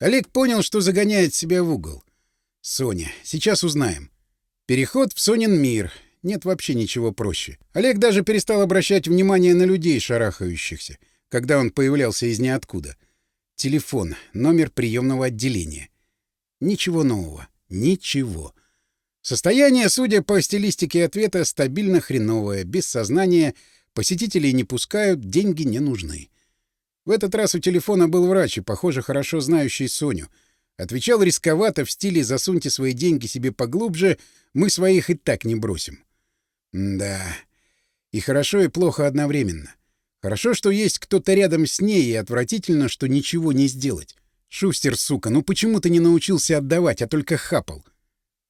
Олег понял, что загоняет себя в угол. «Соня. Сейчас узнаем. Переход в Сонин мир. Нет вообще ничего проще. Олег даже перестал обращать внимание на людей, шарахающихся, когда он появлялся из ниоткуда. Телефон, номер приемного отделения. Ничего нового. Ничего. Состояние, судя по стилистике ответа, стабильно хреновое, без сознания, посетителей не пускают, деньги не нужны. В этот раз у телефона был врач, и, похоже, хорошо знающий Соню. Отвечал рисковато в стиле «засуньте свои деньги себе поглубже, мы своих и так не бросим». Да, и хорошо, и плохо одновременно. Хорошо, что есть кто-то рядом с ней, и отвратительно, что ничего не сделать. Шустер, сука, ну почему ты не научился отдавать, а только хапал?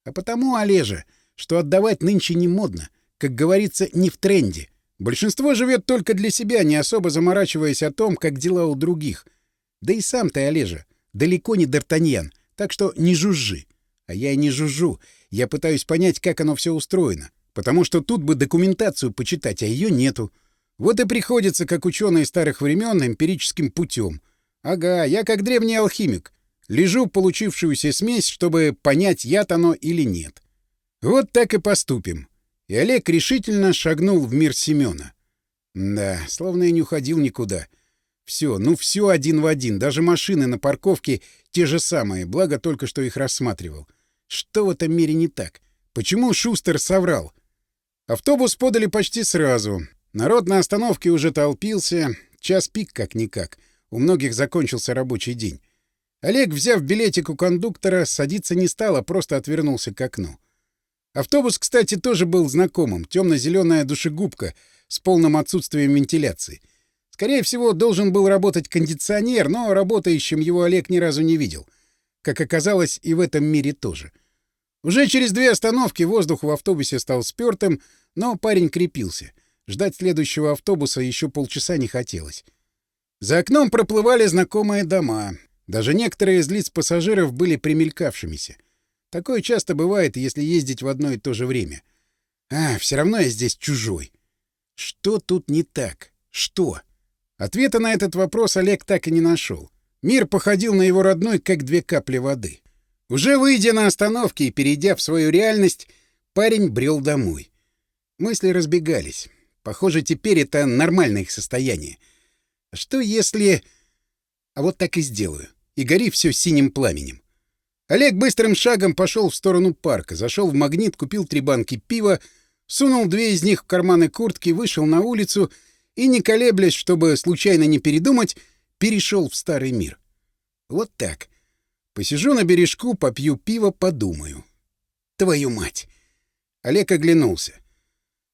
А потому, Олежа, что отдавать нынче не модно, как говорится, не в тренде — Большинство живет только для себя, не особо заморачиваясь о том, как дела у других. Да и сам ты, Олежа, далеко не Д'Артаньян, так что не жужжи. А я и не жужжу. Я пытаюсь понять, как оно все устроено. Потому что тут бы документацию почитать, а ее нету. Вот и приходится, как ученые старых времен, эмпирическим путем. Ага, я как древний алхимик. Лежу в получившуюся смесь, чтобы понять, яд оно или нет. Вот так и поступим и Олег решительно шагнул в мир Семёна. Да, словно и не уходил никуда. Все, ну все один в один, даже машины на парковке те же самые, благо только что их рассматривал. Что в этом мире не так? Почему Шустер соврал? Автобус подали почти сразу. Народ на остановке уже толпился. Час пик как-никак. У многих закончился рабочий день. Олег, взяв билетик у кондуктора, садиться не стал, а просто отвернулся к окну. Автобус, кстати, тоже был знакомым. Темно-зеленая душегубка с полным отсутствием вентиляции. Скорее всего, должен был работать кондиционер, но работающим его Олег ни разу не видел. Как оказалось, и в этом мире тоже. Уже через две остановки воздух в автобусе стал спёртым, но парень крепился. Ждать следующего автобуса еще полчаса не хотелось. За окном проплывали знакомые дома. Даже некоторые из лиц пассажиров были примелькавшимися. Такое часто бывает, если ездить в одно и то же время. А, все равно я здесь чужой. Что тут не так? Что? Ответа на этот вопрос Олег так и не нашел. Мир походил на его родной, как две капли воды. Уже выйдя на остановке и перейдя в свою реальность, парень брел домой. Мысли разбегались. Похоже, теперь это нормальное их состояние. А что если... А вот так и сделаю. И гори все синим пламенем. Олег быстрым шагом пошел в сторону парка, зашел в магнит, купил три банки пива, сунул две из них в карманы куртки, вышел на улицу и, не колеблясь, чтобы случайно не передумать, перешел в старый мир. Вот так. Посижу на бережку, попью пиво, подумаю. Твою мать! Олег оглянулся.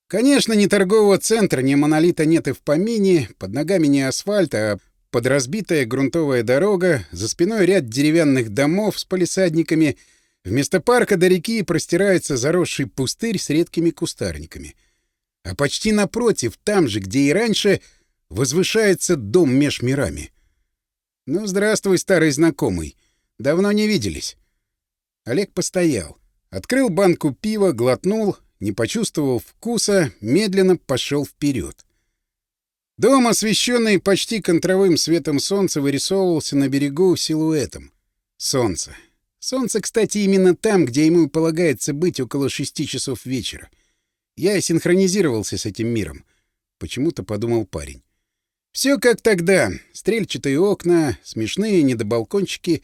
Конечно, ни торгового центра, ни монолита нет и в помине, под ногами не асфальт, а под разбитая грунтовая дорога, за спиной ряд деревянных домов с палисадниками. Вместо парка до реки простирается заросший пустырь с редкими кустарниками. А почти напротив, там же, где и раньше, возвышается дом меж мирами. Ну, здравствуй, старый знакомый. Давно не виделись. Олег постоял. Открыл банку пива, глотнул, не почувствовал вкуса, медленно пошел вперед. Дом, освещенный почти контровым светом солнца, вырисовывался на берегу силуэтом. Солнце. Солнце, кстати, именно там, где ему полагается быть около шести часов вечера. Я синхронизировался с этим миром. Почему-то подумал парень. Все как тогда. Стрельчатые окна, смешные недобалкончики,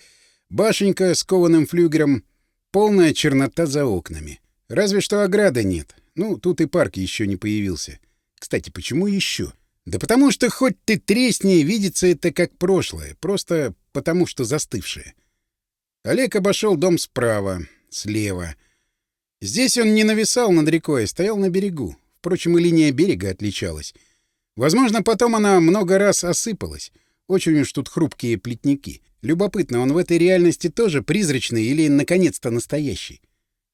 башенька с кованым флюгером, полная чернота за окнами. Разве что ограды нет. Ну, тут и парк еще не появился. Кстати, почему еще? Да потому что хоть ты тресни, видится это как прошлое, просто потому что застывшее. Олег обошел дом справа, слева. Здесь он не нависал над рекой, а стоял на берегу. Впрочем, и линия берега отличалась. Возможно, потом она много раз осыпалась. Очень уж тут хрупкие плетники. Любопытно, он в этой реальности тоже призрачный или, наконец-то, настоящий?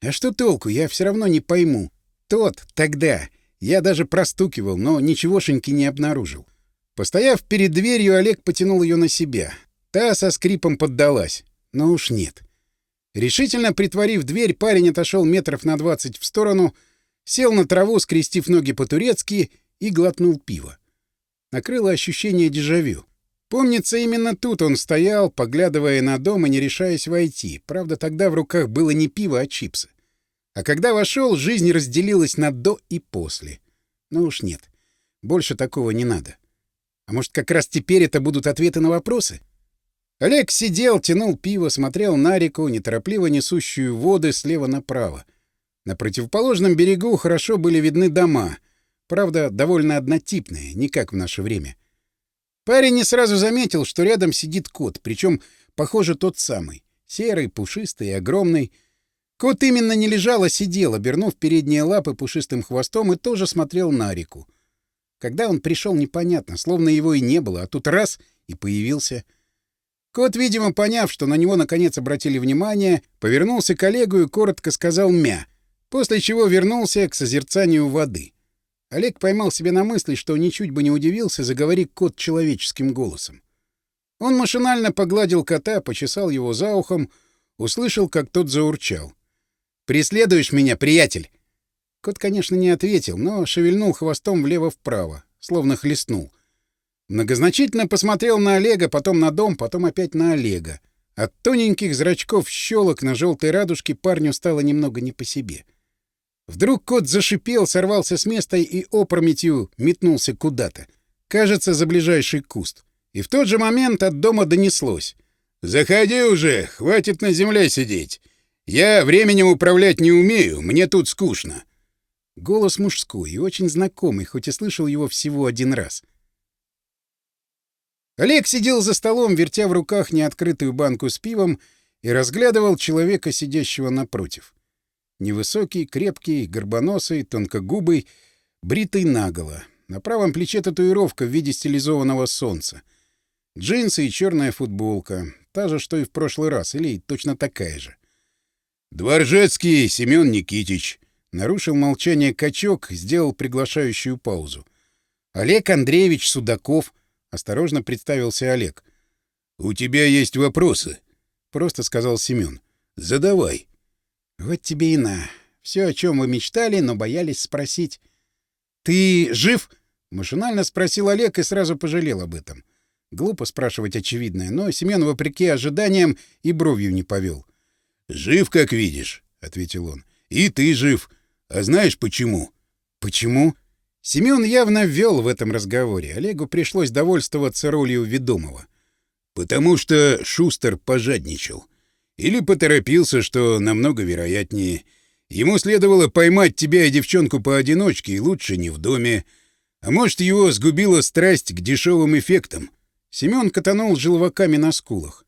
А что толку, я все равно не пойму. Тот, тогда, я даже простукивал, но ничегошеньки не обнаружил. Постояв перед дверью, Олег потянул ее на себя. Та со скрипом поддалась. Но уж нет. Решительно притворив дверь, парень отошел метров на двадцать в сторону, сел на траву, скрестив ноги по-турецки, и глотнул пиво. Накрыло ощущение дежавю. Помнится, именно тут он стоял, поглядывая на дом и не решаясь войти. Правда, тогда в руках было не пиво, а чипсы. А когда вошел, жизнь разделилась на «до» и «после». Ну уж нет. Больше такого не надо. А может, как раз теперь это будут ответы на вопросы? Олег сидел, тянул пиво, смотрел на реку, неторопливо несущую воды слева направо. На противоположном берегу хорошо были видны дома. Правда, довольно однотипные, не как в наше время. Парень не сразу заметил, что рядом сидит кот, причем, похоже, тот самый. Серый, пушистый огромный — Кот именно не лежал, а сидел, обернув передние лапы пушистым хвостом и тоже смотрел на реку. Когда он пришел, непонятно, словно его и не было, а тут раз — и появился. Кот, видимо, поняв, что на него наконец обратили внимание, повернулся к Олегу и коротко сказал «мя», после чего вернулся к созерцанию воды. Олег поймал себя на мысли, что ничуть бы не удивился, заговори кот человеческим голосом. Он машинально погладил кота, почесал его за ухом, услышал, как тот заурчал. Преследуешь меня, приятель?» Кот, конечно, не ответил, но шевельнул хвостом влево-вправо, словно хлестнул. Многозначительно посмотрел на Олега, потом на дом, потом опять на Олега. От тоненьких зрачков щелок на желтой радужке парню стало немного не по себе. Вдруг кот зашипел, сорвался с места и опрометью метнулся куда-то. Кажется, за ближайший куст. И в тот же момент от дома донеслось. «Заходи уже! Хватит на земле сидеть! «Я временем управлять не умею, мне тут скучно». Голос мужской и очень знакомый, хоть и слышал его всего один раз. Олег сидел за столом, вертя в руках неоткрытую банку с пивом, и разглядывал человека, сидящего напротив. Невысокий, крепкий, горбоносый, тонкогубый, бритый наголо. На правом плече татуировка в виде стилизованного солнца. Джинсы и черная футболка. Та же, что и в прошлый раз, или точно такая же. «Дворжецкий Семен Никитич!» Нарушил молчание качок, сделал приглашающую паузу. «Олег Андреевич Судаков!» — осторожно представился Олег. «У тебя есть вопросы?» — просто сказал Семен. «Задавай». «Вот тебе и на. Все, о чем вы мечтали, но боялись спросить». «Ты жив?» — машинально спросил Олег и сразу пожалел об этом. Глупо спрашивать очевидное, но Семен, вопреки ожиданиям, и бровью не повел. «Жив, как видишь», — ответил он. «И ты жив. А знаешь почему?» «Почему?» Семен явно ввел в этом разговоре. Олегу пришлось довольствоваться ролью ведомого. «Потому что Шустер пожадничал. Или поторопился, что намного вероятнее. Ему следовало поймать тебя и девчонку поодиночке, и лучше не в доме. А может, его сгубила страсть к дешевым эффектам?» Семен катанул желваками на скулах.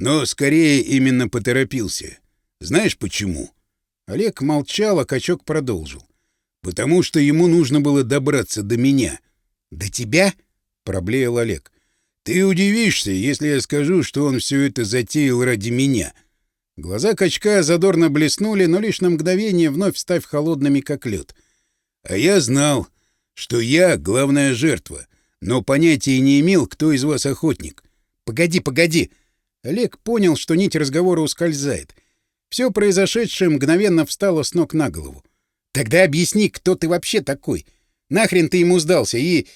Но скорее именно поторопился. Знаешь почему? Олег молчал, а качок продолжил. Потому что ему нужно было добраться до меня. До тебя? проблеял Олег. Ты удивишься, если я скажу, что он все это затеял ради меня. Глаза качка задорно блеснули, но лишь на мгновение вновь став холодными, как лед. А я знал, что я — главная жертва, но понятия не имел, кто из вас охотник. — Погоди, погоди! Олег понял, что нить разговора ускользает. Все произошедшее мгновенно встало с ног на голову. «Тогда объясни, кто ты вообще такой? Нахрен ты ему сдался? И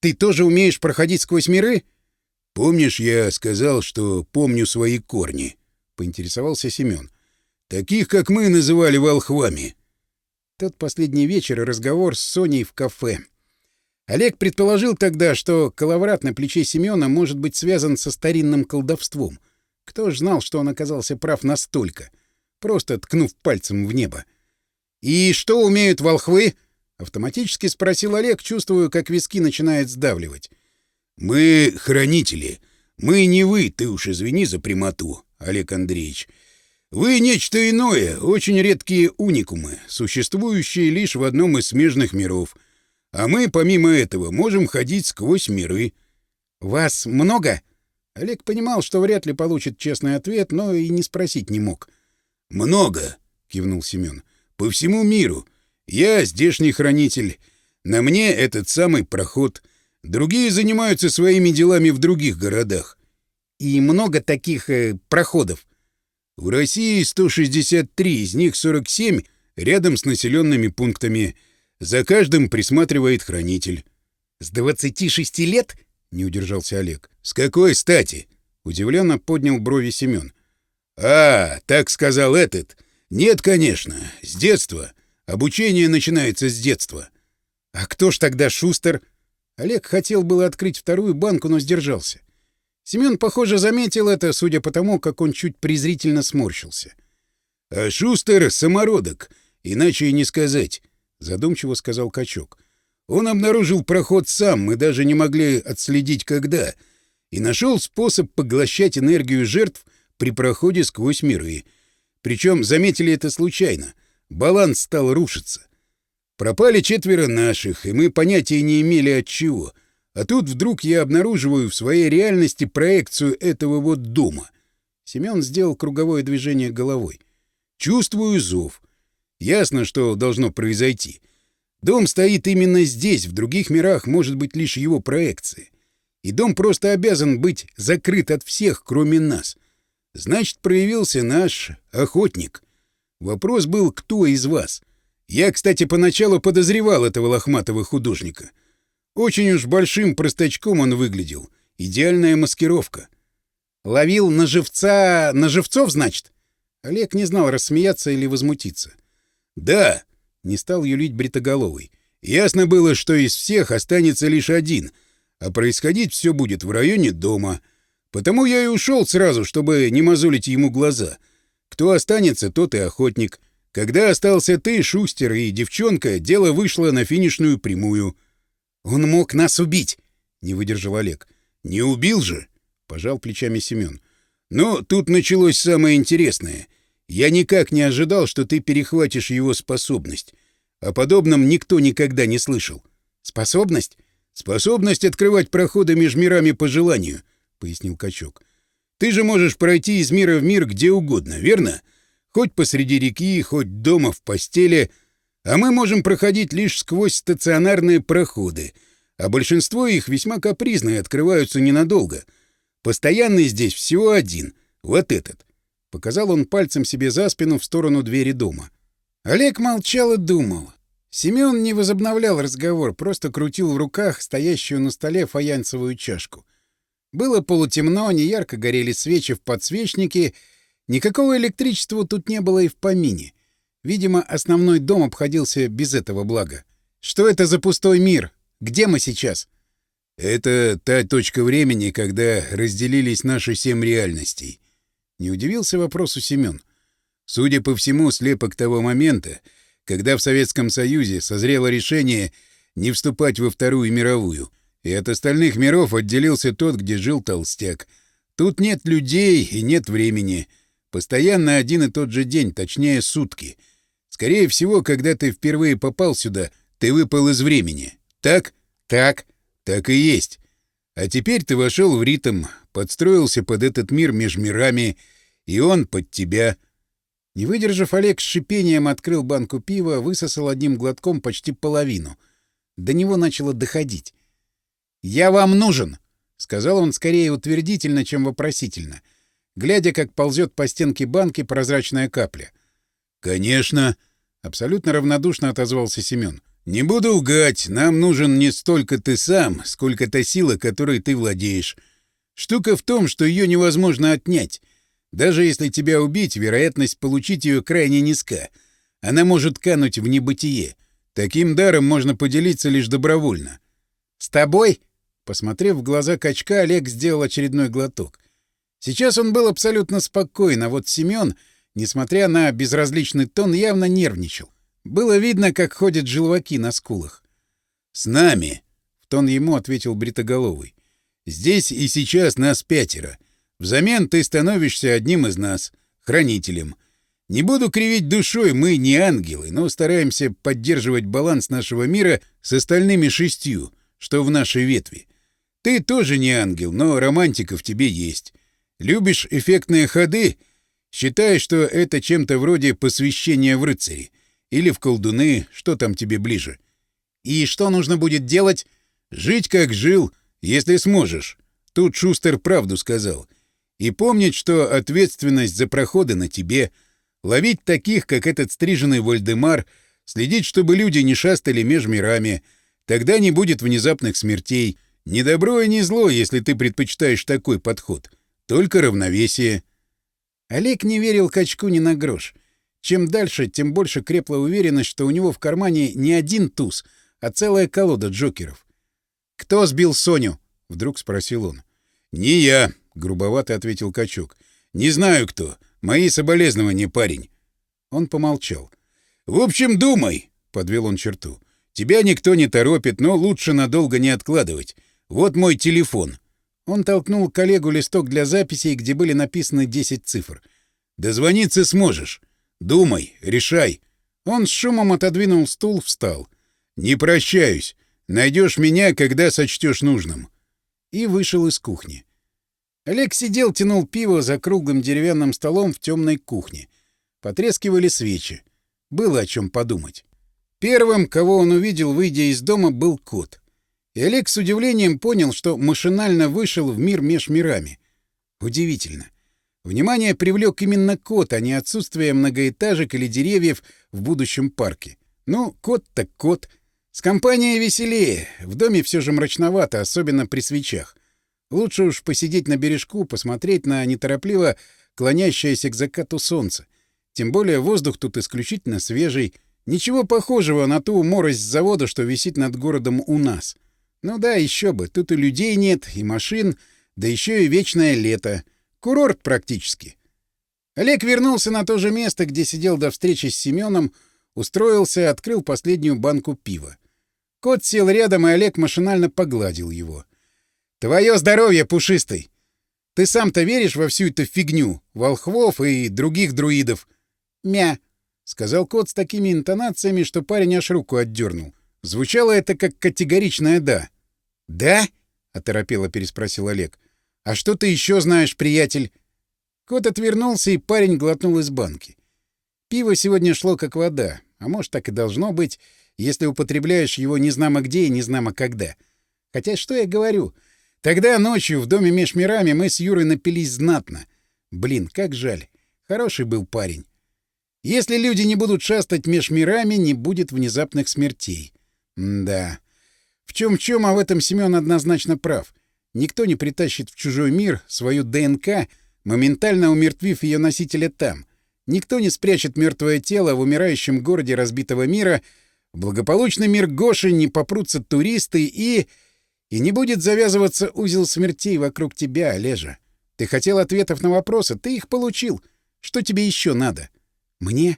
ты тоже умеешь проходить сквозь миры?» «Помнишь, я сказал, что помню свои корни?» — поинтересовался Семён. «Таких, как мы, называли волхвами». Тот последний вечер и разговор с Соней в кафе. Олег предположил тогда, что коловрат на плече Семёна может быть связан со старинным колдовством. Кто ж знал, что он оказался прав настолько, просто ткнув пальцем в небо. «И что умеют волхвы?» — автоматически спросил Олег, чувствуя, как виски начинает сдавливать. «Мы хранители. Мы не вы, ты уж извини за прямоту, Олег Андреевич. Вы нечто иное, очень редкие уникумы, существующие лишь в одном из смежных миров — а мы, помимо этого, можем ходить сквозь миры. Вас много? Олег понимал, что вряд ли получит честный ответ, но и не спросить не мог. Много, кивнул Семен. По всему миру. Я здешний хранитель. На мне этот самый проход. Другие занимаются своими делами в других городах. И много таких э, проходов. В России 163, из них 47 рядом с населенными пунктами. За каждым присматривает хранитель. «С 26 лет?» — не удержался Олег. «С какой стати?» — удивленно поднял брови Семен. «А, так сказал этот. Нет, конечно, с детства. Обучение начинается с детства». «А кто ж тогда Шустер?» Олег хотел было открыть вторую банку, но сдержался. Семен, похоже, заметил это, судя по тому, как он чуть презрительно сморщился. «А Шустер — самородок, иначе и не сказать. — задумчиво сказал качок. «Он обнаружил проход сам, мы даже не могли отследить, когда, и нашел способ поглощать энергию жертв при проходе сквозь миры. Причем заметили это случайно. Баланс стал рушиться. Пропали четверо наших, и мы понятия не имели от чего. А тут вдруг я обнаруживаю в своей реальности проекцию этого вот дома». Семен сделал круговое движение головой. «Чувствую зов». Ясно, что должно произойти. Дом стоит именно здесь, в других мирах может быть лишь его проекция, И дом просто обязан быть закрыт от всех, кроме нас. Значит, проявился наш охотник. Вопрос был, кто из вас? Я, кстати, поначалу подозревал этого лохматого художника. Очень уж большим простачком он выглядел. Идеальная маскировка. Ловил на живца... на живцов, значит? Олег не знал, рассмеяться или возмутиться. — «Да», — не стал юлить Бритоголовый. «Ясно было, что из всех останется лишь один, а происходить все будет в районе дома. Потому я и ушел сразу, чтобы не мозолить ему глаза. Кто останется, тот и охотник. Когда остался ты, Шустер и девчонка, дело вышло на финишную прямую». «Он мог нас убить», — не выдержал Олег. «Не убил же», — пожал плечами Семен. «Но «Ну, тут началось самое интересное». Я никак не ожидал, что ты перехватишь его способность. О подобном никто никогда не слышал. Способность? Способность открывать проходы между мирами по желанию, пояснил качок. Ты же можешь пройти из мира в мир где угодно, верно? Хоть посреди реки, хоть дома в постели, а мы можем проходить лишь сквозь стационарные проходы, а большинство их весьма капризные, открываются ненадолго. Постоянный здесь всего один, вот этот. Показал он пальцем себе за спину в сторону двери дома. Олег молчал и думал. Семён не возобновлял разговор, просто крутил в руках стоящую на столе фаянсовую чашку. Было полутемно, неярко горели свечи в подсвечнике, никакого электричества тут не было и в помине. Видимо, основной дом обходился без этого блага. «Что это за пустой мир? Где мы сейчас?» «Это та точка времени, когда разделились наши семь реальностей», не удивился вопросу Семен. Судя по всему, слепок того момента, когда в Советском Союзе созрело решение не вступать во Вторую мировую, и от остальных миров отделился тот, где жил толстяк. Тут нет людей и нет времени. Постоянно один и тот же день, точнее сутки. Скорее всего, когда ты впервые попал сюда, ты выпал из времени. Так? Так. Так и есть. А теперь ты вошел в ритм, подстроился под этот мир меж мирами, и он под тебя. Не выдержав, Олег с шипением открыл банку пива, высосал одним глотком почти половину. До него начало доходить. «Я вам нужен!» — сказал он скорее утвердительно, чем вопросительно, глядя, как ползет по стенке банки прозрачная капля. «Конечно!» — абсолютно равнодушно отозвался Семен. «Не буду лгать, нам нужен не столько ты сам, сколько та сила, которой ты владеешь. Штука в том, что ее невозможно отнять. Даже если тебя убить, вероятность получить ее крайне низка. Она может кануть в небытие. Таким даром можно поделиться лишь добровольно. — С тобой? — посмотрев в глаза качка, Олег сделал очередной глоток. Сейчас он был абсолютно спокоен, а вот Семен, несмотря на безразличный тон, явно нервничал. Было видно, как ходят желваки на скулах. — С нами! — в тон ему ответил Бритоголовый. Здесь и сейчас нас пятеро. Взамен ты становишься одним из нас, хранителем. Не буду кривить душой, мы не ангелы, но стараемся поддерживать баланс нашего мира с остальными шестью, что в нашей ветви. Ты тоже не ангел, но романтика в тебе есть. Любишь эффектные ходы? Считай, что это чем-то вроде посвящения в рыцари. Или в колдуны, что там тебе ближе. И что нужно будет делать? Жить, как жил — если сможешь. Тут Шустер правду сказал. И помнить, что ответственность за проходы на тебе. Ловить таких, как этот стриженный Вольдемар, следить, чтобы люди не шастали меж мирами. Тогда не будет внезапных смертей. Ни добро и ни зло, если ты предпочитаешь такой подход. Только равновесие. Олег не верил качку ни на грош. Чем дальше, тем больше крепла уверенность, что у него в кармане не один туз, а целая колода джокеров. «Кто сбил Соню?» — вдруг спросил он. «Не я», — грубовато ответил Качук. «Не знаю кто. Мои соболезнования, парень». Он помолчал. «В общем, думай», — подвел он черту. «Тебя никто не торопит, но лучше надолго не откладывать. Вот мой телефон». Он толкнул коллегу листок для записей, где были написаны 10 цифр. «Дозвониться сможешь. Думай, решай». Он с шумом отодвинул стул, встал. «Не прощаюсь. Найдешь меня, когда сочтешь нужным». И вышел из кухни. Олег сидел, тянул пиво за круглым деревянным столом в темной кухне. Потрескивали свечи. Было о чем подумать. Первым, кого он увидел, выйдя из дома, был кот. И Олег с удивлением понял, что машинально вышел в мир меж мирами. Удивительно. Внимание привлек именно кот, а не отсутствие многоэтажек или деревьев в будущем парке. Ну, кот так кот. С компанией веселее. В доме все же мрачновато, особенно при свечах. Лучше уж посидеть на бережку, посмотреть на неторопливо клонящееся к закату солнце. Тем более воздух тут исключительно свежий. Ничего похожего на ту морость завода, что висит над городом у нас. Ну да, еще бы, тут и людей нет, и машин, да еще и вечное лето. Курорт практически. Олег вернулся на то же место, где сидел до встречи с Семеном, устроился, открыл последнюю банку пива. Кот сел рядом, и Олег машинально погладил его. «Твое здоровье, пушистый! Ты сам-то веришь во всю эту фигню, волхвов и других друидов?» «Мя!» — сказал кот с такими интонациями, что парень аж руку отдернул. Звучало это как категоричное «да». «Да?» — оторопело переспросил Олег. «А что ты еще знаешь, приятель?» Кот отвернулся, и парень глотнул из банки. Пиво сегодня шло как вода, а может, так и должно быть, если употребляешь его незнамо где и незнамо когда. Хотя что я говорю? Тогда ночью в доме меж мирами мы с Юрой напились знатно. Блин, как жаль. Хороший был парень. Если люди не будут шастать меж мирами, не будет внезапных смертей. М да. В чем в чем, а в этом Семен однозначно прав. Никто не притащит в чужой мир свою ДНК, моментально умертвив ее носителя там. Никто не спрячет мертвое тело в умирающем городе разбитого мира — в благополучный мир Гоши не попрутся туристы и... И не будет завязываться узел смертей вокруг тебя, Олежа. Ты хотел ответов на вопросы, ты их получил. Что тебе еще надо? Мне?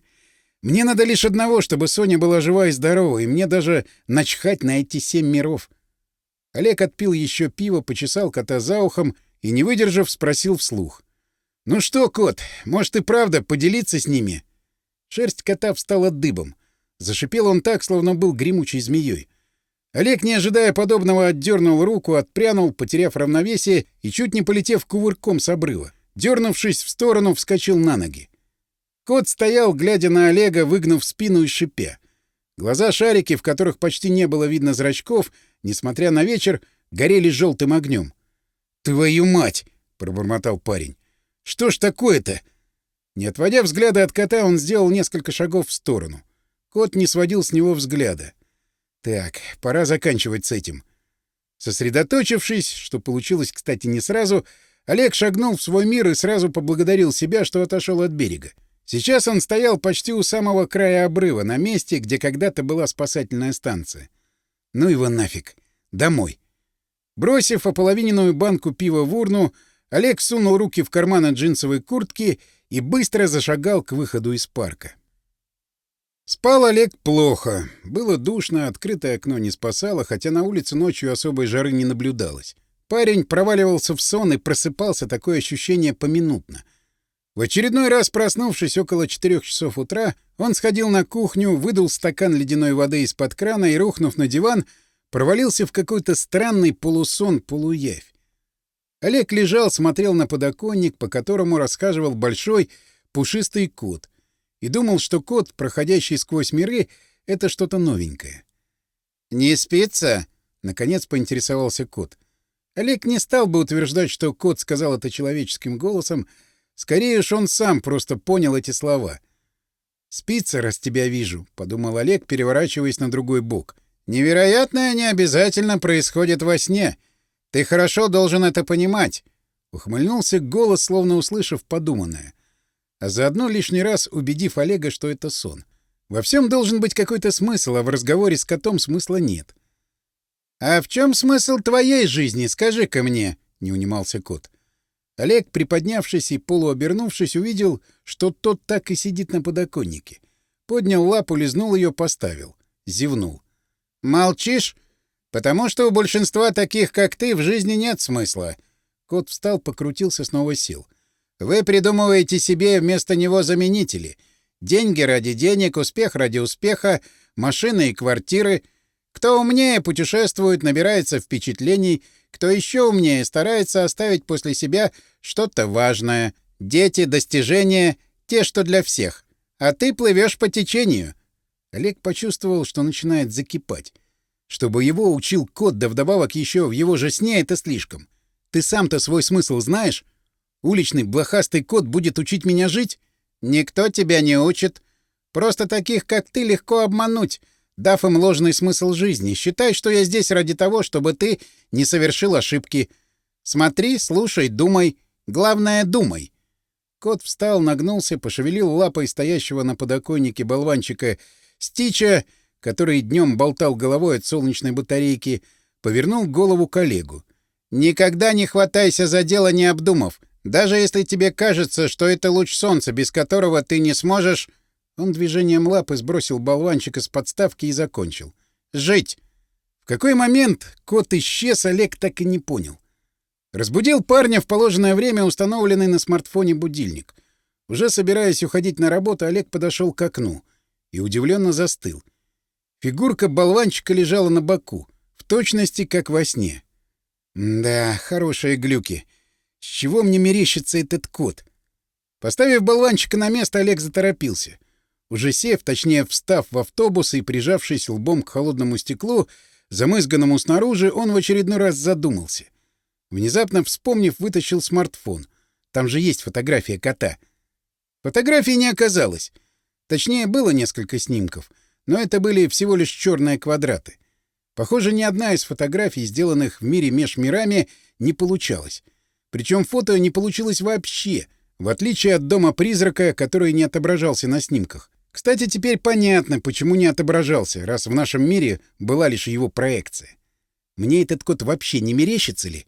Мне надо лишь одного, чтобы Соня была жива и здорова, и мне даже начхать на эти семь миров. Олег отпил еще пиво, почесал кота за ухом и, не выдержав, спросил вслух. «Ну что, кот, может и правда поделиться с ними?» Шерсть кота встала дыбом. Зашипел он так, словно был гремучей змеей. Олег, не ожидая подобного, отдернул руку, отпрянул, потеряв равновесие и чуть не полетев кувырком с обрыва. Дернувшись в сторону, вскочил на ноги. Кот стоял, глядя на Олега, выгнув спину и шипя. Глаза шарики, в которых почти не было видно зрачков, несмотря на вечер, горели желтым огнем. «Твою мать!» — пробормотал парень. «Что ж такое-то?» Не отводя взгляда от кота, он сделал несколько шагов в сторону. Кот не сводил с него взгляда. «Так, пора заканчивать с этим». Сосредоточившись, что получилось, кстати, не сразу, Олег шагнул в свой мир и сразу поблагодарил себя, что отошел от берега. Сейчас он стоял почти у самого края обрыва, на месте, где когда-то была спасательная станция. Ну его нафиг. Домой. Бросив ополовиненную банку пива в урну, Олег сунул руки в карманы джинсовой куртки и быстро зашагал к выходу из парка. Спал Олег плохо. Было душно, открытое окно не спасало, хотя на улице ночью особой жары не наблюдалось. Парень проваливался в сон и просыпался, такое ощущение поминутно. В очередной раз, проснувшись около четырех часов утра, он сходил на кухню, выдал стакан ледяной воды из-под крана и, рухнув на диван, провалился в какой-то странный полусон-полуявь. Олег лежал, смотрел на подоконник, по которому рассказывал большой пушистый кот, и думал, что кот, проходящий сквозь миры, — это что-то новенькое. «Не спится?» — наконец поинтересовался кот. Олег не стал бы утверждать, что кот сказал это человеческим голосом. Скорее уж он сам просто понял эти слова. «Спится, раз тебя вижу», — подумал Олег, переворачиваясь на другой бок. «Невероятное не обязательно происходит во сне. Ты хорошо должен это понимать», — ухмыльнулся голос, словно услышав подуманное а заодно лишний раз убедив Олега, что это сон. Во всем должен быть какой-то смысл, а в разговоре с котом смысла нет. «А в чем смысл твоей жизни, скажи-ка мне?» — не унимался кот. Олег, приподнявшись и полуобернувшись, увидел, что тот так и сидит на подоконнике. Поднял лапу, лизнул ее, поставил. Зевнул. «Молчишь? Потому что у большинства таких, как ты, в жизни нет смысла». Кот встал, покрутился снова сел. силой. Вы придумываете себе вместо него заменители. Деньги ради денег, успех ради успеха, машины и квартиры. Кто умнее путешествует, набирается впечатлений, кто еще умнее старается оставить после себя что-то важное. Дети, достижения — те, что для всех. А ты плывешь по течению. Олег почувствовал, что начинает закипать. Чтобы его учил кот, да вдобавок еще в его же сне, это слишком. Ты сам-то свой смысл знаешь? Уличный блохастый кот будет учить меня жить? Никто тебя не учит. Просто таких, как ты, легко обмануть, дав им ложный смысл жизни. Считай, что я здесь ради того, чтобы ты не совершил ошибки. Смотри, слушай, думай. Главное, думай. Кот встал, нагнулся, пошевелил лапой стоящего на подоконнике болванчика Стича, который днем болтал головой от солнечной батарейки, повернул голову коллегу. «Никогда не хватайся за дело, не обдумав. Даже если тебе кажется, что это луч солнца, без которого ты не сможешь...» Он движением лапы сбросил болванчика с подставки и закончил. «Жить!» В какой момент кот исчез, Олег так и не понял. Разбудил парня в положенное время установленный на смартфоне будильник. Уже собираясь уходить на работу, Олег подошел к окну и удивленно застыл. Фигурка болванчика лежала на боку, в точности, как во сне. «Да, хорошие глюки», с чего мне мерещится этот кот? Поставив болванчика на место, Олег заторопился. Уже сев, точнее встав в автобус и прижавшись лбом к холодному стеклу, замызганному снаружи, он в очередной раз задумался. Внезапно, вспомнив, вытащил смартфон. Там же есть фотография кота. Фотографии не оказалось. Точнее, было несколько снимков, но это были всего лишь черные квадраты. Похоже, ни одна из фотографий, сделанных в мире меж мирами, не получалась. Причем фото не получилось вообще, в отличие от дома-призрака, который не отображался на снимках. Кстати, теперь понятно, почему не отображался, раз в нашем мире была лишь его проекция. Мне этот кот вообще не мерещится ли?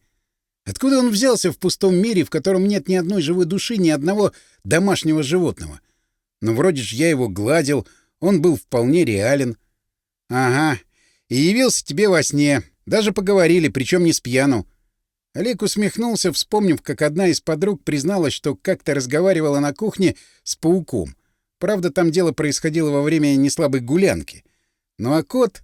Откуда он взялся в пустом мире, в котором нет ни одной живой души, ни одного домашнего животного? Но вроде же я его гладил, он был вполне реален. Ага, и явился тебе во сне. Даже поговорили, причем не с пьяну. Олег усмехнулся, вспомнив, как одна из подруг призналась, что как-то разговаривала на кухне с пауком. Правда, там дело происходило во время неслабой гулянки. Ну а кот...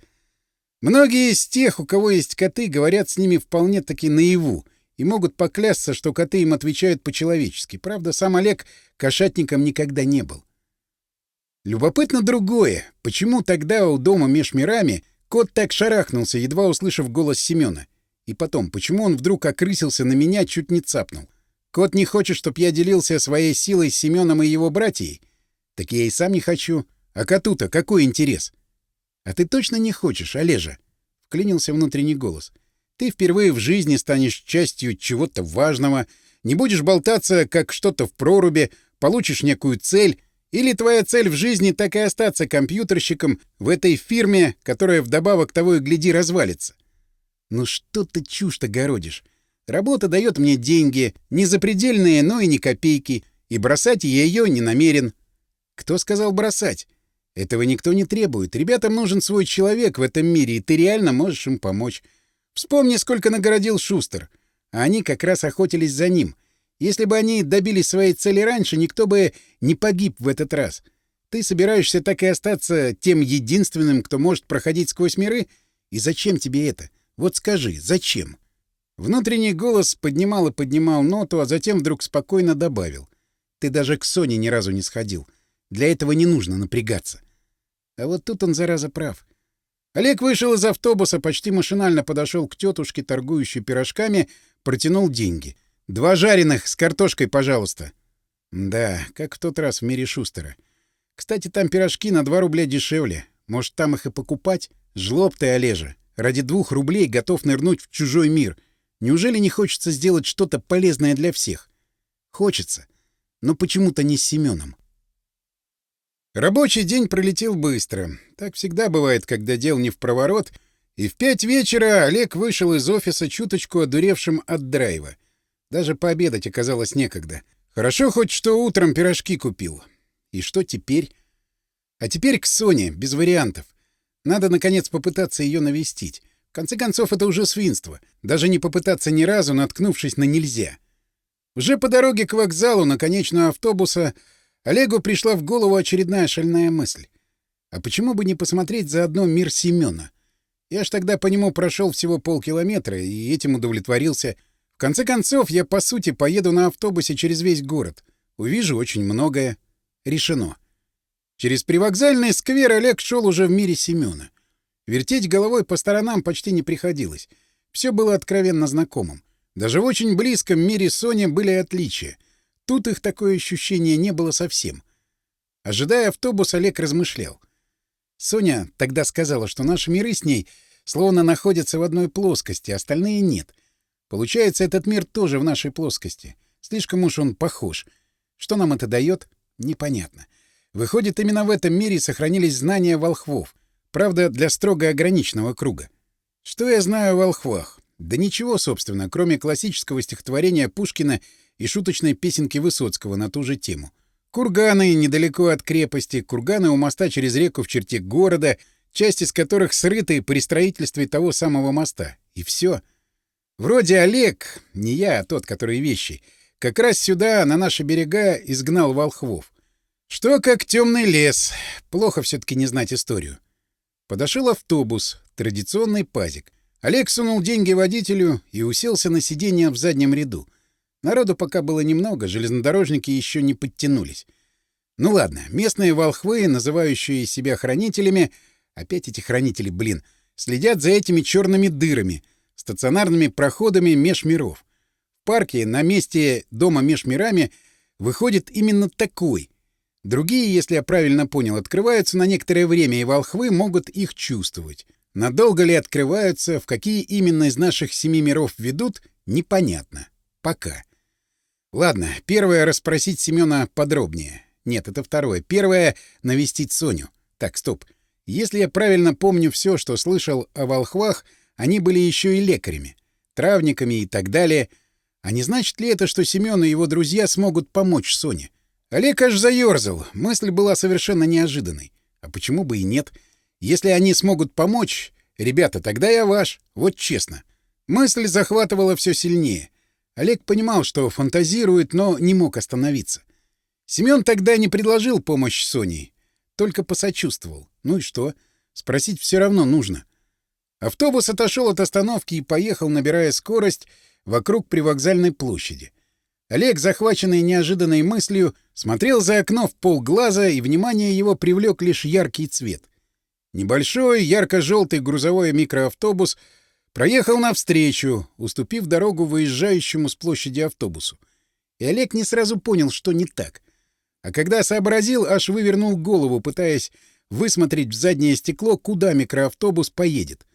Многие из тех, у кого есть коты, говорят с ними вполне-таки наяву и могут поклясться, что коты им отвечают по-человечески. Правда, сам Олег кошатником никогда не был. Любопытно другое. Почему тогда у дома меж мирами кот так шарахнулся, едва услышав голос Семёна? — и потом, почему он вдруг окрысился на меня, чуть не цапнул? Кот не хочет, чтоб я делился своей силой с Семеном и его братьей? Так я и сам не хочу. А коту-то какой интерес? А ты точно не хочешь, Олежа? Вклинился внутренний голос. Ты впервые в жизни станешь частью чего-то важного, не будешь болтаться, как что-то в проруби, получишь некую цель, или твоя цель в жизни так и остаться компьютерщиком в этой фирме, которая вдобавок того и гляди развалится. Ну что ты чушь-то городишь? Работа дает мне деньги, не запредельные, но и не копейки, и бросать я ее не намерен. Кто сказал бросать? Этого никто не требует. Ребятам нужен свой человек в этом мире, и ты реально можешь им помочь. Вспомни, сколько нагородил Шустер. А они как раз охотились за ним. Если бы они добились своей цели раньше, никто бы не погиб в этот раз. Ты собираешься так и остаться тем единственным, кто может проходить сквозь миры? И зачем тебе это? Вот скажи, зачем? Внутренний голос поднимал и поднимал ноту, а затем вдруг спокойно добавил. Ты даже к Соне ни разу не сходил. Для этого не нужно напрягаться. А вот тут он, зараза, прав. Олег вышел из автобуса, почти машинально подошел к тетушке, торгующей пирожками, протянул деньги. «Два жареных с картошкой, пожалуйста». Да, как в тот раз в мире Шустера. Кстати, там пирожки на 2 рубля дешевле. Может, там их и покупать? Жлоб ты, Олежа. Ради двух рублей готов нырнуть в чужой мир. Неужели не хочется сделать что-то полезное для всех? Хочется. Но почему-то не с Семеном. Рабочий день пролетел быстро. Так всегда бывает, когда дел не в проворот. И в пять вечера Олег вышел из офиса чуточку одуревшим от драйва. Даже пообедать оказалось некогда. Хорошо хоть что утром пирожки купил. И что теперь? А теперь к Соне, без вариантов. Надо, наконец, попытаться ее навестить. В конце концов, это уже свинство. Даже не попытаться ни разу, наткнувшись на «нельзя». Уже по дороге к вокзалу, на конечную автобуса, Олегу пришла в голову очередная шальная мысль. А почему бы не посмотреть заодно мир Семена? Я ж тогда по нему прошел всего полкилометра и этим удовлетворился. В конце концов, я, по сути, поеду на автобусе через весь город. Увижу очень многое. Решено. Через привокзальный сквер Олег шел уже в мире Семена. Вертеть головой по сторонам почти не приходилось. Все было откровенно знакомым. Даже в очень близком мире Сони были отличия. Тут их такое ощущение не было совсем. Ожидая автобус, Олег размышлял. Соня тогда сказала, что наши миры с ней словно находятся в одной плоскости, а остальные нет. Получается, этот мир тоже в нашей плоскости. Слишком уж он похож. Что нам это дает, непонятно. Выходит, именно в этом мире сохранились знания волхвов, правда, для строго ограниченного круга. Что я знаю о волхвах? Да ничего, собственно, кроме классического стихотворения Пушкина и шуточной песенки Высоцкого на ту же тему. Курганы недалеко от крепости, курганы у моста через реку в черте города, часть из которых срыты при строительстве того самого моста. И все. Вроде Олег, не я, а тот, который вещи, как раз сюда, на наши берега, изгнал волхвов. Что как темный лес. Плохо все-таки не знать историю. Подошел автобус, традиционный пазик. Олег сунул деньги водителю и уселся на сиденье в заднем ряду. Народу пока было немного, железнодорожники еще не подтянулись. Ну ладно, местные волхвы, называющие себя хранителями, опять эти хранители, блин, следят за этими черными дырами, стационарными проходами межмиров. В парке на месте дома межмирами выходит именно такой — Другие, если я правильно понял, открываются на некоторое время, и волхвы могут их чувствовать. Надолго ли открываются, в какие именно из наших семи миров ведут, непонятно. Пока. Ладно, первое — расспросить Семёна подробнее. Нет, это второе. Первое — навестить Соню. Так, стоп. Если я правильно помню все, что слышал о волхвах, они были еще и лекарями, травниками и так далее. А не значит ли это, что Семён и его друзья смогут помочь Соне? Олег аж заерзал. Мысль была совершенно неожиданной. А почему бы и нет? Если они смогут помочь... Ребята, тогда я ваш. Вот честно. Мысль захватывала все сильнее. Олег понимал, что фантазирует, но не мог остановиться. Семён тогда не предложил помощь Соне, только посочувствовал. Ну и что? Спросить все равно нужно. Автобус отошел от остановки и поехал, набирая скорость, вокруг привокзальной площади. Олег, захваченный неожиданной мыслью, смотрел за окно в полглаза, и внимание его привлек лишь яркий цвет. Небольшой, ярко-желтый грузовой микроавтобус проехал навстречу, уступив дорогу выезжающему с площади автобусу. И Олег не сразу понял, что не так. А когда сообразил, аж вывернул голову, пытаясь высмотреть в заднее стекло, куда микроавтобус поедет.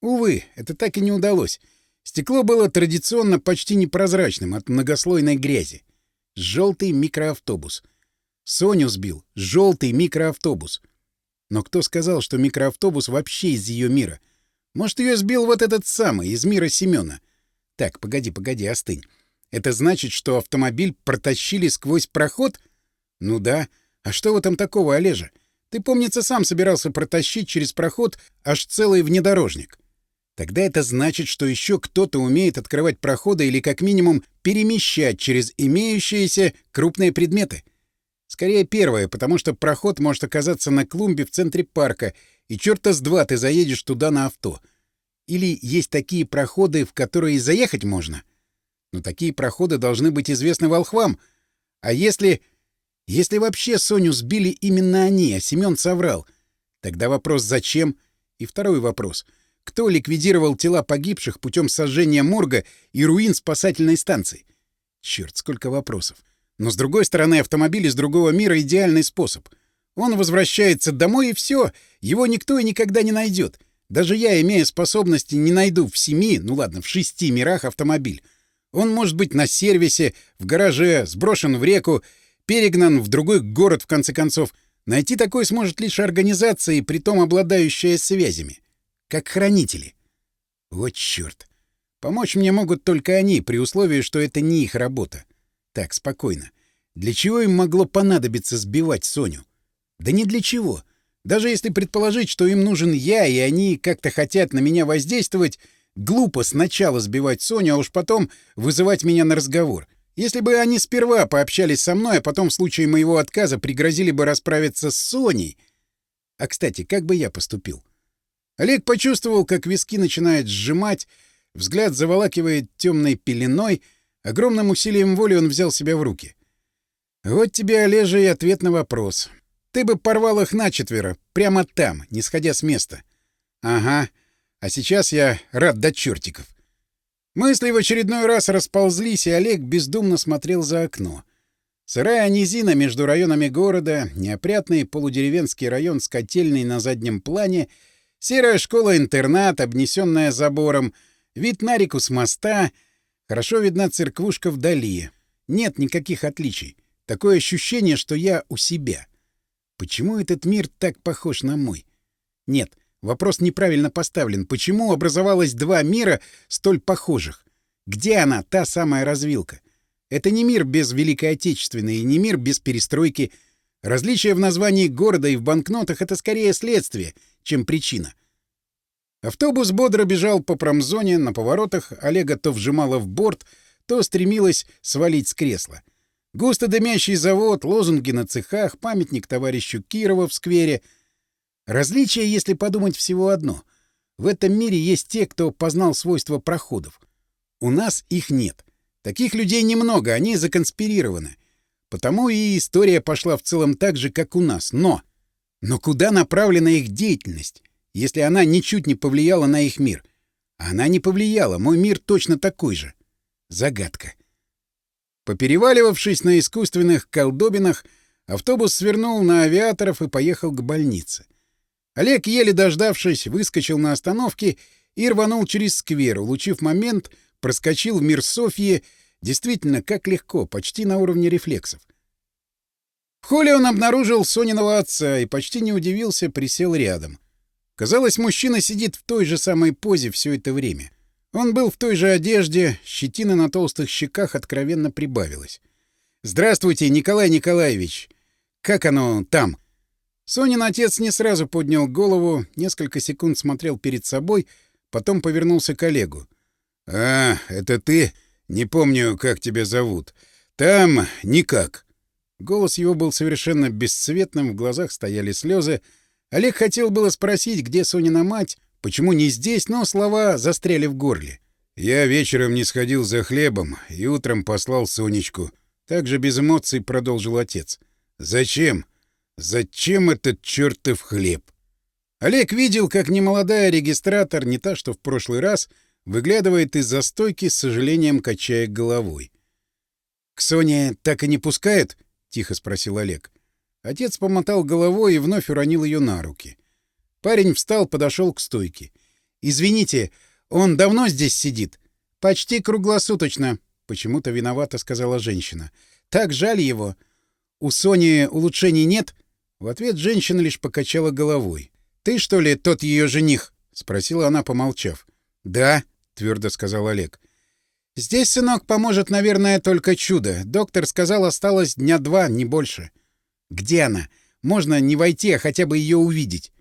Увы, это так и не удалось — Стекло было традиционно почти непрозрачным от многослойной грязи. Желтый микроавтобус. Соню сбил. Желтый микроавтобус. Но кто сказал, что микроавтобус вообще из ее мира? Может, ее сбил вот этот самый, из мира Семена? Так, погоди, погоди, остынь. Это значит, что автомобиль протащили сквозь проход? Ну да. А что в этом такого, Олежа? Ты, помнится, сам собирался протащить через проход аж целый внедорожник. Тогда это значит, что еще кто-то умеет открывать проходы или как минимум перемещать через имеющиеся крупные предметы. Скорее первое, потому что проход может оказаться на клумбе в центре парка, и черта с два ты заедешь туда на авто. Или есть такие проходы, в которые заехать можно. Но такие проходы должны быть известны волхвам. А если... Если вообще Соню сбили именно они, а Семен соврал, тогда вопрос «зачем?» и второй вопрос — кто ликвидировал тела погибших путем сожжения морга и руин спасательной станции? Черт, сколько вопросов. Но с другой стороны, автомобиль из другого мира — идеальный способ. Он возвращается домой, и все. Его никто и никогда не найдет. Даже я, имея способности, не найду в семи, ну ладно, в шести мирах автомобиль. Он может быть на сервисе, в гараже, сброшен в реку, перегнан в другой город, в конце концов. Найти такой сможет лишь организация, и притом обладающая связями как хранители. Вот чёрт! Помочь мне могут только они, при условии, что это не их работа. Так, спокойно. Для чего им могло понадобиться сбивать Соню? Да не для чего. Даже если предположить, что им нужен я, и они как-то хотят на меня воздействовать, глупо сначала сбивать Соню, а уж потом вызывать меня на разговор. Если бы они сперва пообщались со мной, а потом в случае моего отказа пригрозили бы расправиться с Соней... А, кстати, как бы я поступил? Олег почувствовал, как виски начинает сжимать, взгляд заволакивает темной пеленой, огромным усилием воли он взял себя в руки. Вот тебе, Олежа, и ответ на вопрос. Ты бы порвал их начетверо, прямо там, не сходя с места. Ага, а сейчас я рад до чертиков. Мысли в очередной раз расползлись, и Олег бездумно смотрел за окно. Сырая низина между районами города, неопрятный полудеревенский район с котельной на заднем плане — Серая школа-интернат, обнесенная забором, вид на реку с моста, хорошо видна церквушка вдали. Нет никаких отличий. Такое ощущение, что я у себя. Почему этот мир так похож на мой? Нет, вопрос неправильно поставлен. Почему образовалось два мира столь похожих? Где она, та самая развилка? Это не мир без Великой Отечественной и не мир без перестройки. Различия в названии города и в банкнотах — это скорее следствие — чем причина. Автобус бодро бежал по промзоне, на поворотах Олега то вжимала в борт, то стремилась свалить с кресла. Густо дымящий завод, лозунги на цехах, памятник товарищу Кирова в сквере. Различие, если подумать, всего одно. В этом мире есть те, кто познал свойства проходов. У нас их нет. Таких людей немного, они законспирированы. Потому и история пошла в целом так же, как у нас. Но но куда направлена их деятельность, если она ничуть не повлияла на их мир? Она не повлияла, мой мир точно такой же. Загадка. Попереваливавшись на искусственных колдобинах, автобус свернул на авиаторов и поехал к больнице. Олег, еле дождавшись, выскочил на остановке и рванул через сквер, улучив момент, проскочил в мир Софьи, действительно, как легко, почти на уровне рефлексов. В холле он обнаружил Сониного отца и почти не удивился, присел рядом. Казалось, мужчина сидит в той же самой позе все это время. Он был в той же одежде, щетина на толстых щеках откровенно прибавилась. «Здравствуйте, Николай Николаевич! Как оно там?» Сонин отец не сразу поднял голову, несколько секунд смотрел перед собой, потом повернулся к Олегу. «А, это ты? Не помню, как тебя зовут. Там никак. Голос его был совершенно бесцветным, в глазах стояли слезы. Олег хотел было спросить, где Сонина мать, почему не здесь, но слова застряли в горле. Я вечером не сходил за хлебом и утром послал Сонечку. Также без эмоций продолжил отец. «Зачем? Зачем этот чертов хлеб?» Олег видел, как немолодая регистратор, не та, что в прошлый раз, выглядывает из-за стойки с сожалением, качая головой. «К Соне так и не пускают?» — тихо спросил Олег. Отец помотал головой и вновь уронил ее на руки. Парень встал, подошел к стойке. «Извините, он давно здесь сидит?» «Почти круглосуточно», — почему-то виновата сказала женщина. «Так жаль его. У Сони улучшений нет?» В ответ женщина лишь покачала головой. «Ты, что ли, тот ее жених?» — спросила она, помолчав. «Да», — твердо сказал Олег. «Здесь, сынок, поможет, наверное, только чудо. Доктор сказал, осталось дня два, не больше». «Где она? Можно не войти, а хотя бы ее увидеть».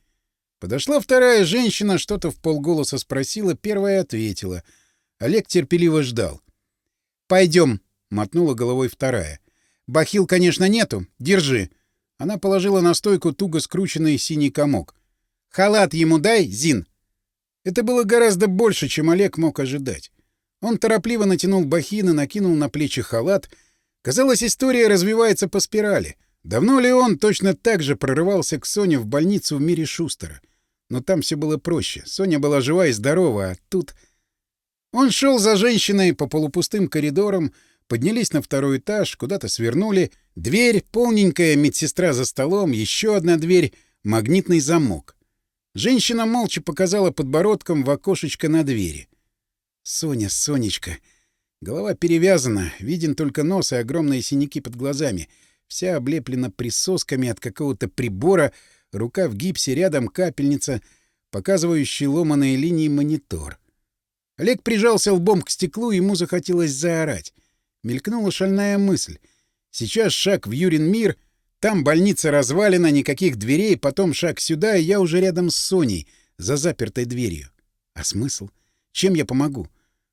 Подошла вторая женщина, что-то в полголоса спросила, первая ответила. Олег терпеливо ждал. «Пойдем», — мотнула головой вторая. «Бахил, конечно, нету. Держи». Она положила на стойку туго скрученный синий комок. «Халат ему дай, Зин!» Это было гораздо больше, чем Олег мог ожидать. Он торопливо натянул бахины, накинул на плечи халат. Казалось, история развивается по спирали. Давно ли он точно так же прорывался к Соне в больницу в мире Шустера? Но там все было проще. Соня была жива и здорова, а тут... Он шел за женщиной по полупустым коридорам, поднялись на второй этаж, куда-то свернули. Дверь, полненькая медсестра за столом, еще одна дверь, магнитный замок. Женщина молча показала подбородком в окошечко на двери — Соня, Сонечка. Голова перевязана, виден только нос и огромные синяки под глазами. Вся облеплена присосками от какого-то прибора, рука в гипсе, рядом капельница, показывающий ломаные линии монитор. Олег прижался лбом к стеклу, ему захотелось заорать. Мелькнула шальная мысль. Сейчас шаг в Юрин мир, там больница развалена, никаких дверей, потом шаг сюда, и я уже рядом с Соней, за запертой дверью. А смысл? Чем я помогу?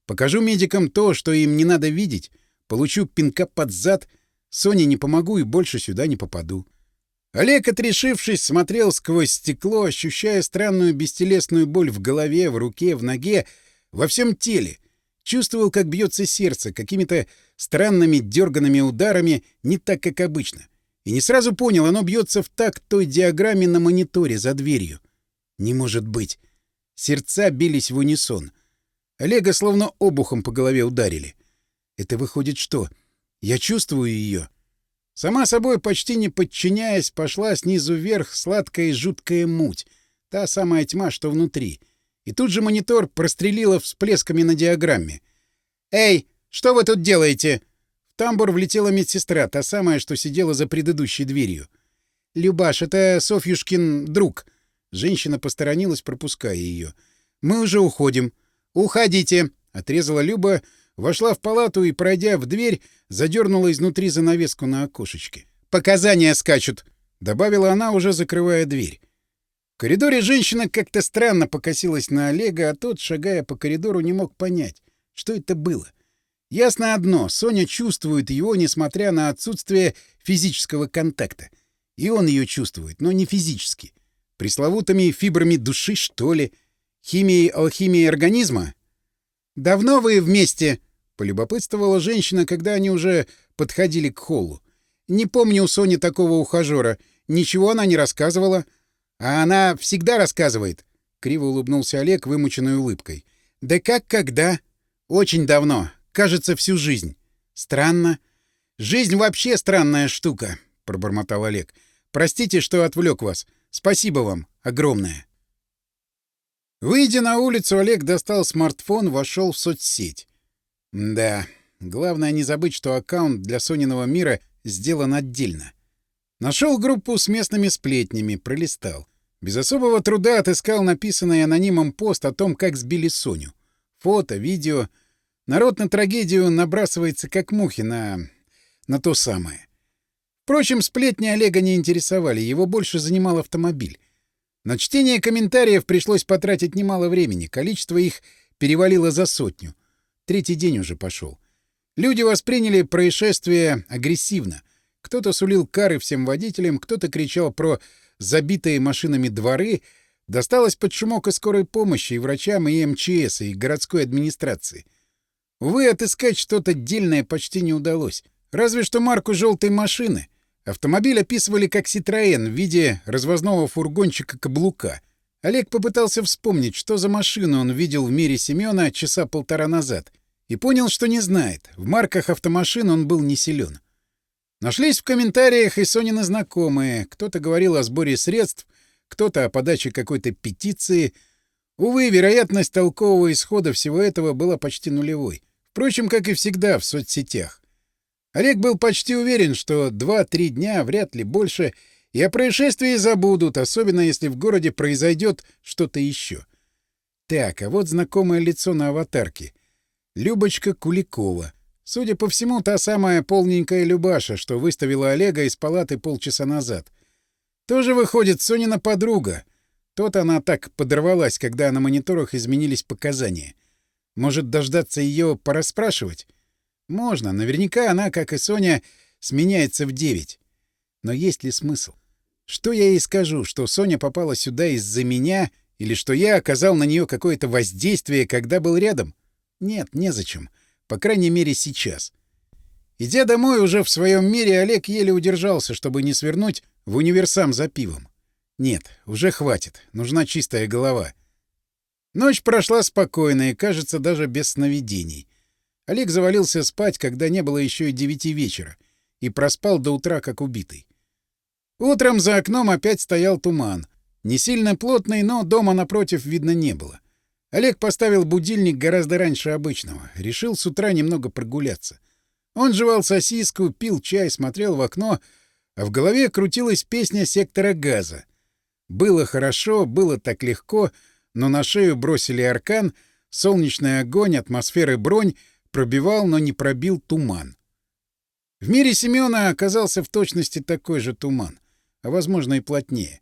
Покажу медикам то, что им не надо видеть, получу пинка под зад, Соне не помогу и больше сюда не попаду. Олег, отрешившись, смотрел сквозь стекло, ощущая странную бестелесную боль в голове, в руке, в ноге, во всем теле. Чувствовал, как бьется сердце, какими-то странными дерганными ударами, не так, как обычно. И не сразу понял, оно бьется в такт той диаграмме на мониторе за дверью. Не может быть. Сердца бились в унисон — Олега словно обухом по голове ударили. Это выходит что? Я чувствую ее. Сама собой, почти не подчиняясь, пошла снизу вверх сладкая и жуткая муть. Та самая тьма, что внутри. И тут же монитор прострелила всплесками на диаграмме. «Эй, что вы тут делаете?» В тамбур влетела медсестра, та самая, что сидела за предыдущей дверью. «Любаш, это Софьюшкин друг». Женщина посторонилась, пропуская ее. «Мы уже уходим». «Уходите!» — отрезала Люба, вошла в палату и, пройдя в дверь, задернула изнутри занавеску на окошечке. «Показания скачут!» — добавила она, уже закрывая дверь. В коридоре женщина как-то странно покосилась на Олега, а тот, шагая по коридору, не мог понять, что это было. Ясно одно — Соня чувствует его, несмотря на отсутствие физического контакта. И он ее чувствует, но не физически. Пресловутыми фибрами души, что ли — Химии, алхимии организма? «Давно вы вместе?» — полюбопытствовала женщина, когда они уже подходили к холлу. «Не помню у Сони такого ухажера. Ничего она не рассказывала». «А она всегда рассказывает», — криво улыбнулся Олег вымученной улыбкой. «Да как когда?» «Очень давно. Кажется, всю жизнь». «Странно». «Жизнь вообще странная штука», — пробормотал Олег. «Простите, что отвлек вас. Спасибо вам огромное». Выйдя на улицу, Олег достал смартфон, вошел в соцсеть. Да, главное не забыть, что аккаунт для Сониного мира сделан отдельно. Нашел группу с местными сплетнями, пролистал. Без особого труда отыскал написанный анонимом пост о том, как сбили Соню. Фото, видео. Народ на трагедию набрасывается, как мухи, на... на то самое. Впрочем, сплетни Олега не интересовали, его больше занимал автомобиль. На чтение комментариев пришлось потратить немало времени, количество их перевалило за сотню. Третий день уже пошел. Люди восприняли происшествие агрессивно. Кто-то сулил кары всем водителям, кто-то кричал про забитые машинами дворы. Досталось под шумок и скорой помощи, и врачам, и МЧС, и городской администрации. Увы, отыскать что-то дельное почти не удалось. Разве что марку желтой машины — Автомобиль описывали как «Ситроен» в виде развозного фургончика-каблука. Олег попытался вспомнить, что за машину он видел в мире Семёна часа полтора назад, и понял, что не знает. В марках автомашин он был не силен. Нашлись в комментариях и Сонины знакомые. Кто-то говорил о сборе средств, кто-то о подаче какой-то петиции. Увы, вероятность толкового исхода всего этого была почти нулевой. Впрочем, как и всегда в соцсетях. Олег был почти уверен, что 2-3 дня, вряд ли больше, и о происшествии забудут, особенно если в городе произойдет что-то еще. Так, а вот знакомое лицо на аватарке. Любочка Куликова. Судя по всему, та самая полненькая Любаша, что выставила Олега из палаты полчаса назад. Тоже выходит Сонина подруга. Тот она так подорвалась, когда на мониторах изменились показания. Может, дождаться ее порасспрашивать? Можно, наверняка она, как и Соня, сменяется в 9. Но есть ли смысл? Что я ей скажу, что Соня попала сюда из-за меня, или что я оказал на нее какое-то воздействие, когда был рядом? Нет, незачем. По крайней мере, сейчас. Идя домой уже в своем мире, Олег еле удержался, чтобы не свернуть в универсам за пивом. Нет, уже хватит. Нужна чистая голова. Ночь прошла спокойно и, кажется, даже без сновидений. Олег завалился спать, когда не было еще и девяти вечера, и проспал до утра, как убитый. Утром за окном опять стоял туман. Не сильно плотный, но дома напротив видно не было. Олег поставил будильник гораздо раньше обычного. Решил с утра немного прогуляться. Он жевал сосиску, пил чай, смотрел в окно, а в голове крутилась песня сектора газа. Было хорошо, было так легко, но на шею бросили аркан, солнечный огонь, атмосферы бронь — пробивал, но не пробил туман. В мире Семёна оказался в точности такой же туман, а, возможно, и плотнее.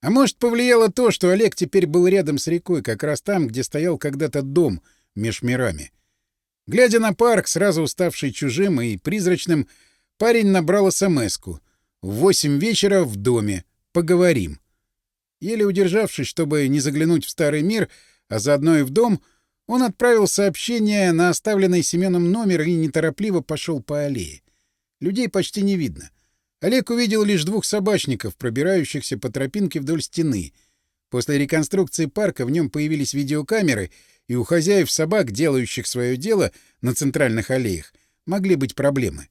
А может, повлияло то, что Олег теперь был рядом с рекой, как раз там, где стоял когда-то дом меж мирами. Глядя на парк, сразу уставший чужим и призрачным, парень набрал смс-ку. Восемь вечера в доме. Поговорим». Еле удержавшись, чтобы не заглянуть в старый мир, а заодно и в дом — он отправил сообщение на оставленный Семеном номер и неторопливо пошел по аллее. Людей почти не видно. Олег увидел лишь двух собачников, пробирающихся по тропинке вдоль стены. После реконструкции парка в нем появились видеокамеры, и у хозяев собак, делающих свое дело на центральных аллеях, могли быть проблемы.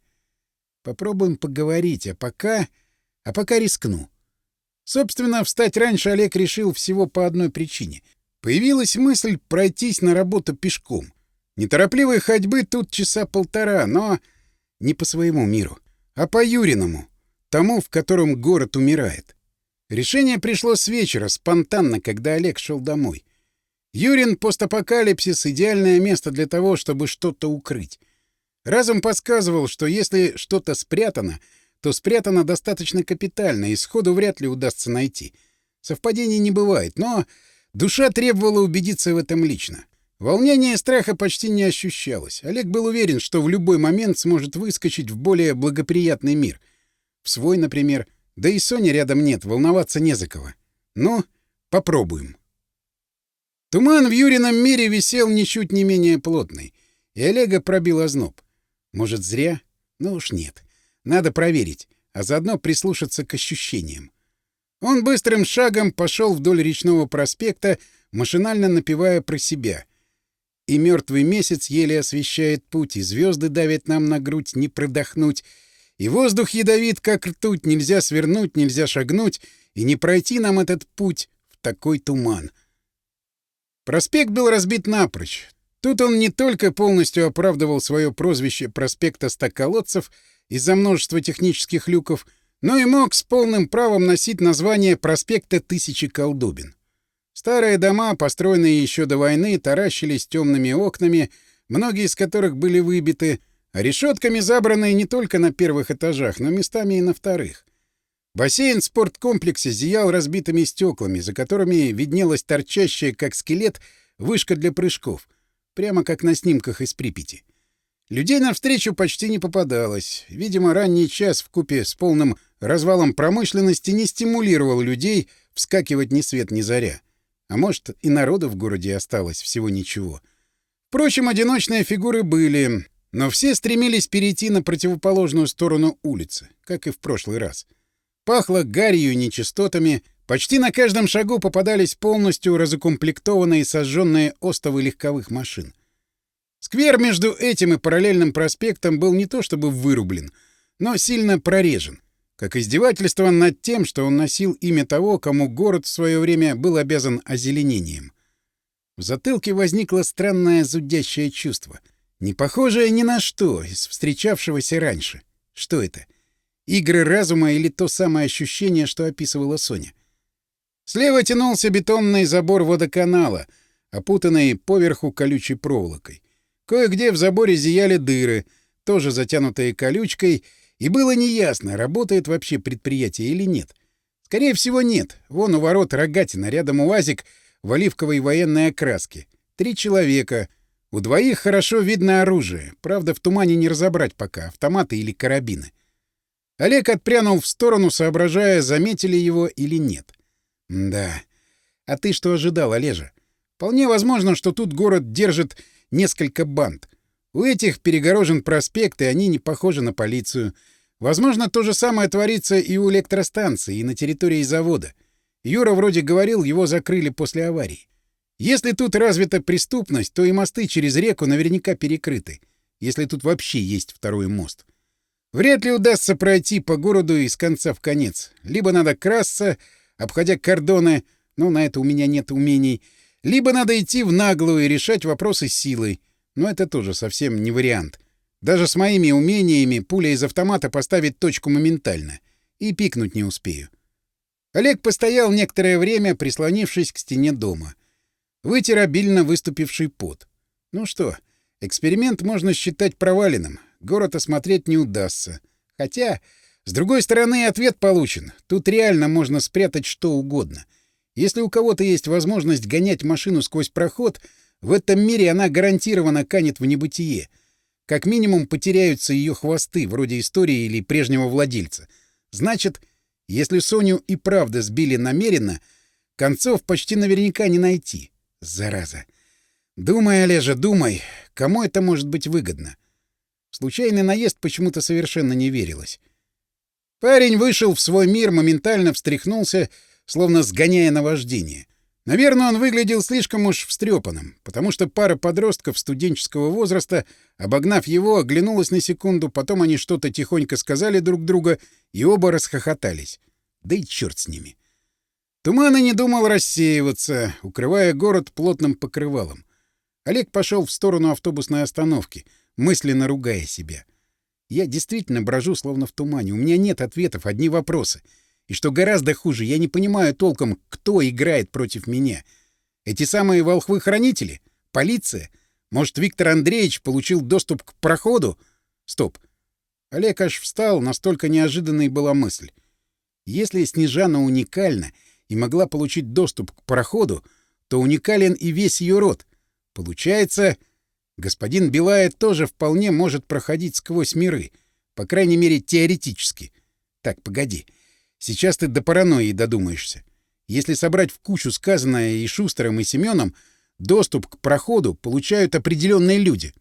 Попробуем поговорить, а пока... А пока рискну. Собственно, встать раньше Олег решил всего по одной причине — Появилась мысль пройтись на работу пешком. Неторопливой ходьбы тут часа полтора, но не по своему миру, а по Юриному, тому, в котором город умирает. Решение пришло с вечера, спонтанно, когда Олег шел домой. Юрин постапокалипсис — идеальное место для того, чтобы что-то укрыть. Разум подсказывал, что если что-то спрятано, то спрятано достаточно капитально, и сходу вряд ли удастся найти. Совпадений не бывает, но Душа требовала убедиться в этом лично. Волнение и страха почти не ощущалось. Олег был уверен, что в любой момент сможет выскочить в более благоприятный мир. В свой, например. Да и Сони рядом нет, волноваться не за кого. Но попробуем. Туман в Юрином мире висел ничуть не менее плотный, и Олега пробил озноб. Может, зря? Ну уж нет. Надо проверить, а заодно прислушаться к ощущениям. Он быстрым шагом пошел вдоль речного проспекта, машинально напевая про себя. И мертвый месяц еле освещает путь, и звезды давят нам на грудь, не продохнуть. И воздух ядовит, как ртуть, нельзя свернуть, нельзя шагнуть, и не пройти нам этот путь в такой туман. Проспект был разбит напрочь. Тут он не только полностью оправдывал свое прозвище проспекта Стоколодцев из-за множества технических люков — но и мог с полным правом носить название проспекта Тысячи Колдубин. Старые дома, построенные еще до войны, таращились темными окнами, многие из которых были выбиты, а решетками забранные не только на первых этажах, но местами и на вторых. Бассейн в спорткомплексе зиял разбитыми стеклами, за которыми виднелась торчащая, как скелет, вышка для прыжков, прямо как на снимках из Припяти. Людей навстречу почти не попадалось. Видимо, ранний час в купе с полным развалом промышленности не стимулировал людей вскакивать ни свет ни заря. А может, и народа в городе осталось всего ничего. Впрочем, одиночные фигуры были, но все стремились перейти на противоположную сторону улицы, как и в прошлый раз. Пахло гарью и нечистотами, почти на каждом шагу попадались полностью разукомплектованные сожженные остовы легковых машин. Сквер между этим и параллельным проспектом был не то чтобы вырублен, но сильно прорежен как издевательство над тем, что он носил имя того, кому город в свое время был обязан озеленением. В затылке возникло странное зудящее чувство, не похожее ни на что из встречавшегося раньше. Что это? Игры разума или то самое ощущение, что описывала Соня? Слева тянулся бетонный забор водоканала, опутанный поверху колючей проволокой. Кое-где в заборе зияли дыры, тоже затянутые колючкой — и было неясно, работает вообще предприятие или нет. Скорее всего, нет. Вон у ворот рогатина, рядом уазик в оливковой военной окраске. Три человека. У двоих хорошо видно оружие. Правда, в тумане не разобрать пока, автоматы или карабины. Олег отпрянул в сторону, соображая, заметили его или нет. Да. А ты что ожидал, Олежа? Вполне возможно, что тут город держит несколько банд. У этих перегорожен проспект, и они не похожи на полицию — Возможно, то же самое творится и у электростанции, и на территории завода. Юра вроде говорил, его закрыли после аварии. Если тут развита преступность, то и мосты через реку наверняка перекрыты, если тут вообще есть второй мост. Вряд ли удастся пройти по городу из конца в конец. Либо надо красться, обходя кордоны, ну на это у меня нет умений, либо надо идти в наглую и решать вопросы силой, но это тоже совсем не вариант. Даже с моими умениями пуля из автомата поставит точку моментально. И пикнуть не успею. Олег постоял некоторое время, прислонившись к стене дома. Вытер обильно выступивший пот. Ну что, эксперимент можно считать проваленным. Город осмотреть не удастся. Хотя, с другой стороны, ответ получен. Тут реально можно спрятать что угодно. Если у кого-то есть возможность гонять машину сквозь проход, в этом мире она гарантированно канет в небытие — как минимум потеряются ее хвосты, вроде истории или прежнего владельца. Значит, если Соню и правда сбили намеренно, концов почти наверняка не найти. Зараза. Думай, Олежа, думай, кому это может быть выгодно? Случайный наезд почему-то совершенно не верилось. Парень вышел в свой мир, моментально встряхнулся, словно сгоняя наваждение. Наверное, он выглядел слишком уж встрепанным, потому что пара подростков студенческого возраста, обогнав его, оглянулась на секунду, потом они что-то тихонько сказали друг друга и оба расхохотались. Да и черт с ними. Туман и не думал рассеиваться, укрывая город плотным покрывалом. Олег пошел в сторону автобусной остановки, мысленно ругая себя. «Я действительно брожу, словно в тумане. У меня нет ответов, одни вопросы». И что гораздо хуже, я не понимаю толком, кто играет против меня. Эти самые волхвы-хранители? Полиция? Может, Виктор Андреевич получил доступ к проходу? Стоп. Олег аж встал, настолько неожиданной была мысль. Если Снежана уникальна и могла получить доступ к проходу, то уникален и весь ее род. Получается, господин Белая тоже вполне может проходить сквозь миры. По крайней мере, теоретически. Так, погоди. Сейчас ты до паранойи додумаешься. Если собрать в кучу сказанное и Шустером, и Семеном, доступ к проходу получают определенные люди.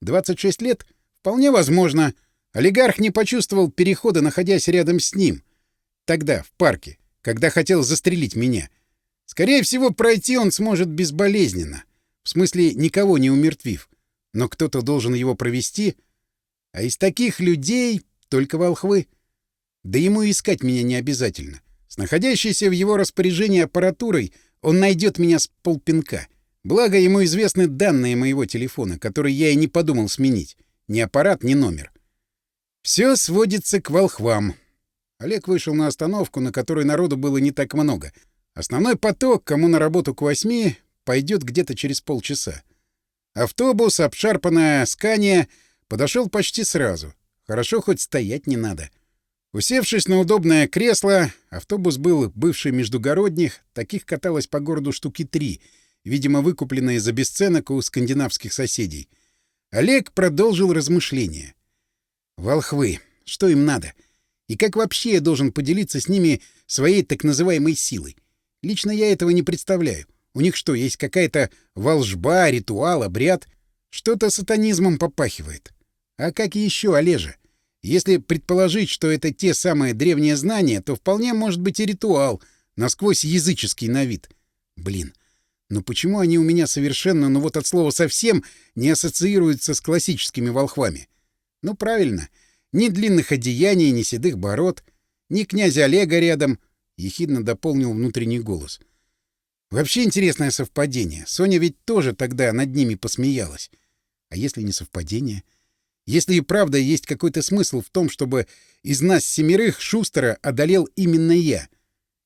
26 лет — вполне возможно. Олигарх не почувствовал перехода, находясь рядом с ним. Тогда, в парке, когда хотел застрелить меня. Скорее всего, пройти он сможет безболезненно. В смысле, никого не умертвив. Но кто-то должен его провести. А из таких людей только волхвы — да ему искать меня не обязательно. С находящейся в его распоряжении аппаратурой он найдет меня с полпинка. Благо, ему известны данные моего телефона, которые я и не подумал сменить. Ни аппарат, ни номер. Все сводится к волхвам. Олег вышел на остановку, на которой народу было не так много. Основной поток, кому на работу к восьми, пойдет где-то через полчаса. Автобус, обшарпанная скание, подошел почти сразу. Хорошо, хоть стоять не надо. — Усевшись на удобное кресло, автобус был бывший междугородних, таких каталось по городу штуки три, видимо, выкупленные за бесценок у скандинавских соседей. Олег продолжил размышления. «Волхвы, что им надо? И как вообще я должен поделиться с ними своей так называемой силой? Лично я этого не представляю. У них что, есть какая-то волжба, ритуал, обряд? Что-то сатанизмом попахивает. А как еще, Олежа? Если предположить, что это те самые древние знания, то вполне может быть и ритуал, насквозь языческий на вид. Блин, но почему они у меня совершенно, ну вот от слова совсем, не ассоциируются с классическими волхвами? Ну правильно, ни длинных одеяний, ни седых бород, ни князя Олега рядом, — ехидно дополнил внутренний голос. Вообще интересное совпадение. Соня ведь тоже тогда над ними посмеялась. А если не совпадение — если и правда есть какой-то смысл в том, чтобы из нас семерых Шустера одолел именно я.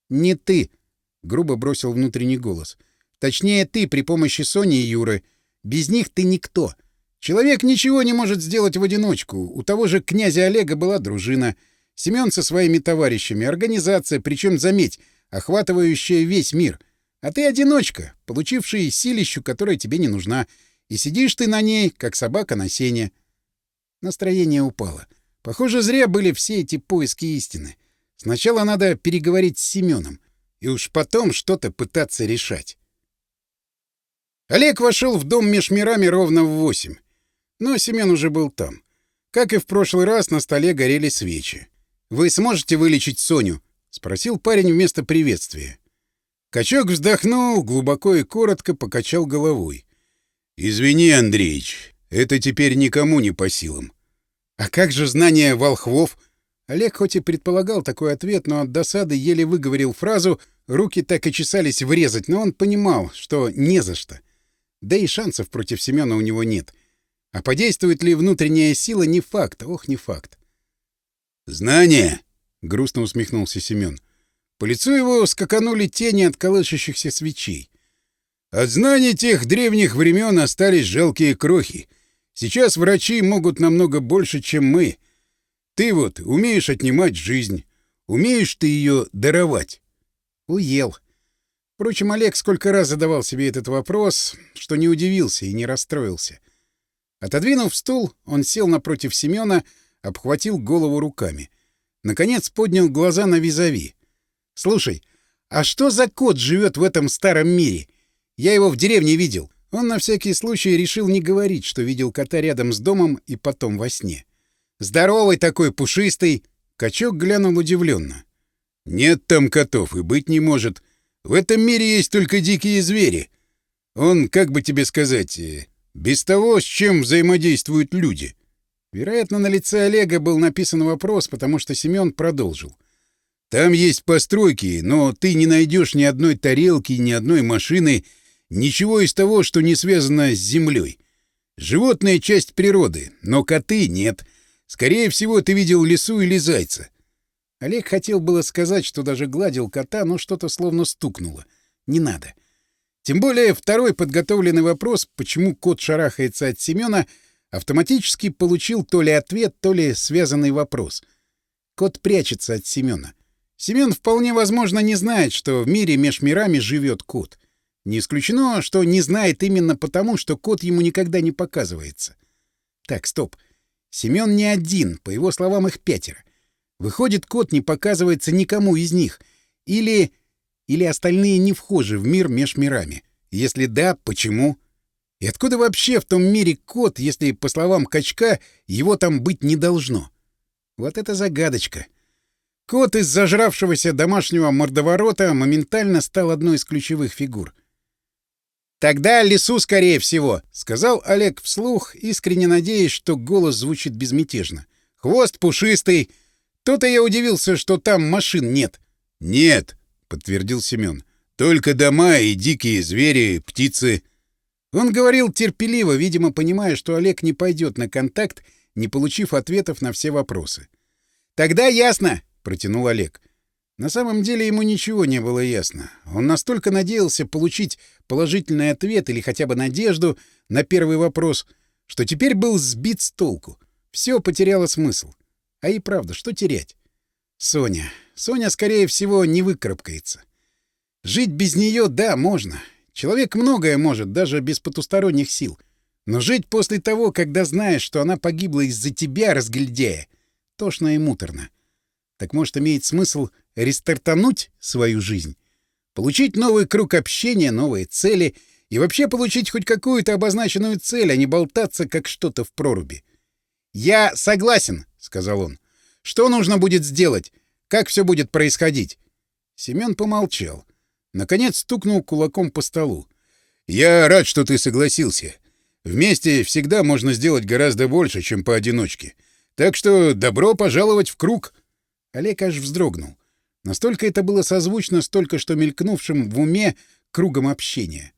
Не ты, — грубо бросил внутренний голос. Точнее, ты при помощи Сони и Юры. Без них ты никто. Человек ничего не может сделать в одиночку. У того же князя Олега была дружина. Семён со своими товарищами, организация, причем заметь, охватывающая весь мир. А ты одиночка, получивший силищу, которая тебе не нужна. И сидишь ты на ней, как собака на сене. Настроение упало. Похоже, зря были все эти поиски истины. Сначала надо переговорить с Семеном, и уж потом что-то пытаться решать. Олег вошел в дом межмирами ровно в восемь. Но Семен уже был там. Как и в прошлый раз, на столе горели свечи. «Вы сможете вылечить Соню?» — спросил парень вместо приветствия. Качок вздохнул, глубоко и коротко покачал головой. «Извини, Андреич, это теперь никому не по силам. А как же знание волхвов? Олег хоть и предполагал такой ответ, но от досады еле выговорил фразу, руки так и чесались врезать, но он понимал, что не за что. Да и шансов против Семёна у него нет. А подействует ли внутренняя сила, не факт, ох, не факт. «Знание!» — грустно усмехнулся Семён. По лицу его скаканули тени от колышущихся свечей. От знаний тех древних времен остались жалкие крохи. Сейчас врачи могут намного больше, чем мы. Ты вот умеешь отнимать жизнь. Умеешь ты ее даровать. Уел. Впрочем, Олег сколько раз задавал себе этот вопрос, что не удивился и не расстроился. Отодвинув стул, он сел напротив Семёна, обхватил голову руками. Наконец поднял глаза на визави. «Слушай, а что за кот живет в этом старом мире? Я его в деревне видел. Он на всякий случай решил не говорить, что видел кота рядом с домом и потом во сне. «Здоровый такой, пушистый!» Качок глянул удивленно. «Нет там котов и быть не может. В этом мире есть только дикие звери. Он, как бы тебе сказать, э, без того, с чем взаимодействуют люди». Вероятно, на лице Олега был написан вопрос, потому что Семён продолжил. «Там есть постройки, но ты не найдешь ни одной тарелки, ни одной машины, Ничего из того, что не связано с землей. Животные — часть природы, но коты — нет. Скорее всего, ты видел лису или зайца. Олег хотел было сказать, что даже гладил кота, но что-то словно стукнуло. Не надо. Тем более второй подготовленный вопрос, почему кот шарахается от Семена, автоматически получил то ли ответ, то ли связанный вопрос. Кот прячется от Семена. Семен вполне возможно не знает, что в мире меж мирами живет кот — не исключено, что не знает именно потому, что код ему никогда не показывается. Так, стоп. Семён не один, по его словам, их пятеро. Выходит, код не показывается никому из них. Или... или остальные не вхожи в мир меж мирами. Если да, почему? И откуда вообще в том мире код, если, по словам Качка, его там быть не должно? Вот это загадочка. Кот из зажравшегося домашнего мордоворота моментально стал одной из ключевых фигур — «Тогда лесу, скорее всего», — сказал Олег вслух, искренне надеясь, что голос звучит безмятежно. «Хвост пушистый. То-то я удивился, что там машин нет». «Нет», — подтвердил Семен. «Только дома и дикие звери, птицы». Он говорил терпеливо, видимо, понимая, что Олег не пойдет на контакт, не получив ответов на все вопросы. «Тогда ясно», — протянул Олег. На самом деле ему ничего не было ясно. Он настолько надеялся получить положительный ответ или хотя бы надежду на первый вопрос, что теперь был сбит с толку. Все потеряло смысл. А и правда, что терять? Соня. Соня, скорее всего, не выкарабкается. Жить без нее, да, можно. Человек многое может, даже без потусторонних сил. Но жить после того, когда знаешь, что она погибла из-за тебя, разгильдяя, тошно и муторно. Так может, имеет смысл рестартануть свою жизнь? Получить новый круг общения, новые цели и вообще получить хоть какую-то обозначенную цель, а не болтаться, как что-то в проруби. «Я согласен», — сказал он. «Что нужно будет сделать? Как все будет происходить?» Семен помолчал. Наконец стукнул кулаком по столу. «Я рад, что ты согласился. Вместе всегда можно сделать гораздо больше, чем поодиночке. Так что добро пожаловать в круг!» Олег аж вздрогнул. Настолько это было созвучно с только что мелькнувшим в уме кругом общения.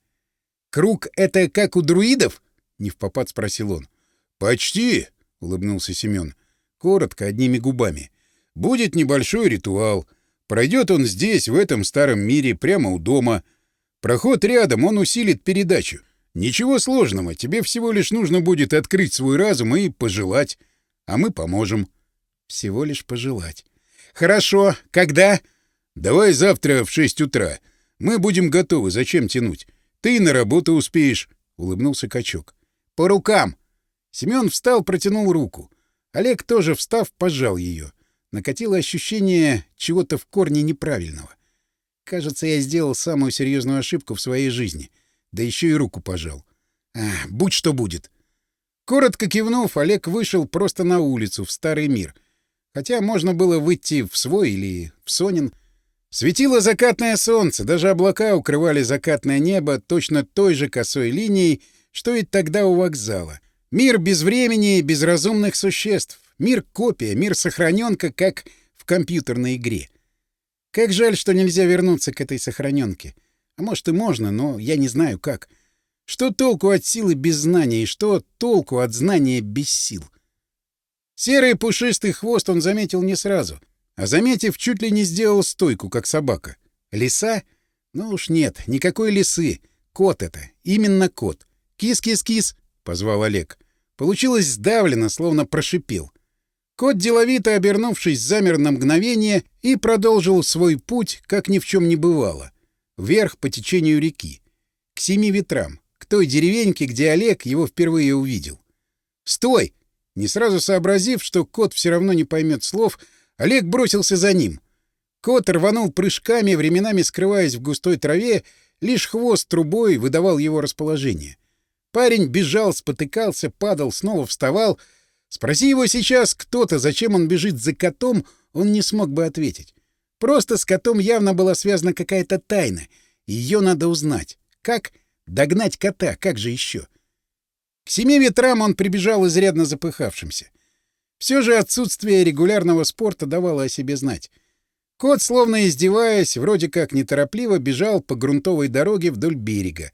«Круг — это как у друидов?» — не в попад спросил он. «Почти!» — улыбнулся Семен. Коротко, одними губами. «Будет небольшой ритуал. Пройдет он здесь, в этом старом мире, прямо у дома. Проход рядом, он усилит передачу. Ничего сложного, тебе всего лишь нужно будет открыть свой разум и пожелать. А мы поможем». «Всего лишь пожелать». «Хорошо. Когда?» «Давай завтра в 6 утра. Мы будем готовы. Зачем тянуть? Ты на работу успеешь», — улыбнулся качок. «По рукам». Семён встал, протянул руку. Олег тоже, встав, пожал ее. Накатило ощущение чего-то в корне неправильного. Кажется, я сделал самую серьезную ошибку в своей жизни. Да еще и руку пожал. Ах, будь что будет. Коротко кивнув, Олег вышел просто на улицу, в старый мир — Хотя можно было выйти в свой или в Сонин. Светило закатное солнце, даже облака укрывали закатное небо точно той же косой линией, что и тогда у вокзала. Мир без времени и без разумных существ. Мир копия, мир сохраненка, как в компьютерной игре. Как жаль, что нельзя вернуться к этой сохраненке. А может и можно, но я не знаю как. Что толку от силы без знаний, что толку от знания без сил? Серый пушистый хвост он заметил не сразу, а, заметив, чуть ли не сделал стойку, как собака. Лиса? Ну уж нет, никакой лисы. Кот это, именно кот. «Кис-кис-кис!» — позвал Олег. Получилось сдавленно, словно прошипел. Кот, деловито обернувшись, замер на мгновение и продолжил свой путь, как ни в чем не бывало. Вверх по течению реки. К семи ветрам. К той деревеньке, где Олег его впервые увидел. «Стой!» Не сразу сообразив, что кот все равно не поймет слов, Олег бросился за ним. Кот рванул прыжками, временами скрываясь в густой траве, лишь хвост трубой выдавал его расположение. Парень бежал, спотыкался, падал, снова вставал. Спроси его сейчас кто-то, зачем он бежит за котом, он не смог бы ответить. Просто с котом явно была связана какая-то тайна. Ее надо узнать. Как? Догнать кота, как же еще? — к семи ветрам он прибежал изрядно запыхавшимся. Все же отсутствие регулярного спорта давало о себе знать. Кот, словно издеваясь, вроде как неторопливо бежал по грунтовой дороге вдоль берега.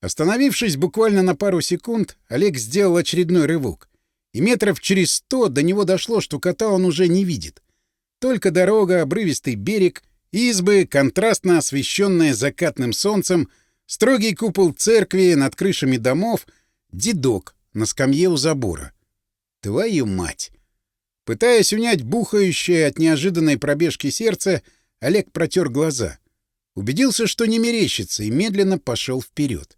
Остановившись буквально на пару секунд, Олег сделал очередной рывок. И метров через сто до него дошло, что кота он уже не видит. Только дорога, обрывистый берег, избы, контрастно освещенные закатным солнцем, строгий купол церкви над крышами домов — Дедок на скамье у забора. Твою мать! Пытаясь унять бухающее от неожиданной пробежки сердце, Олег протер глаза. Убедился, что не мерещится, и медленно пошел вперед.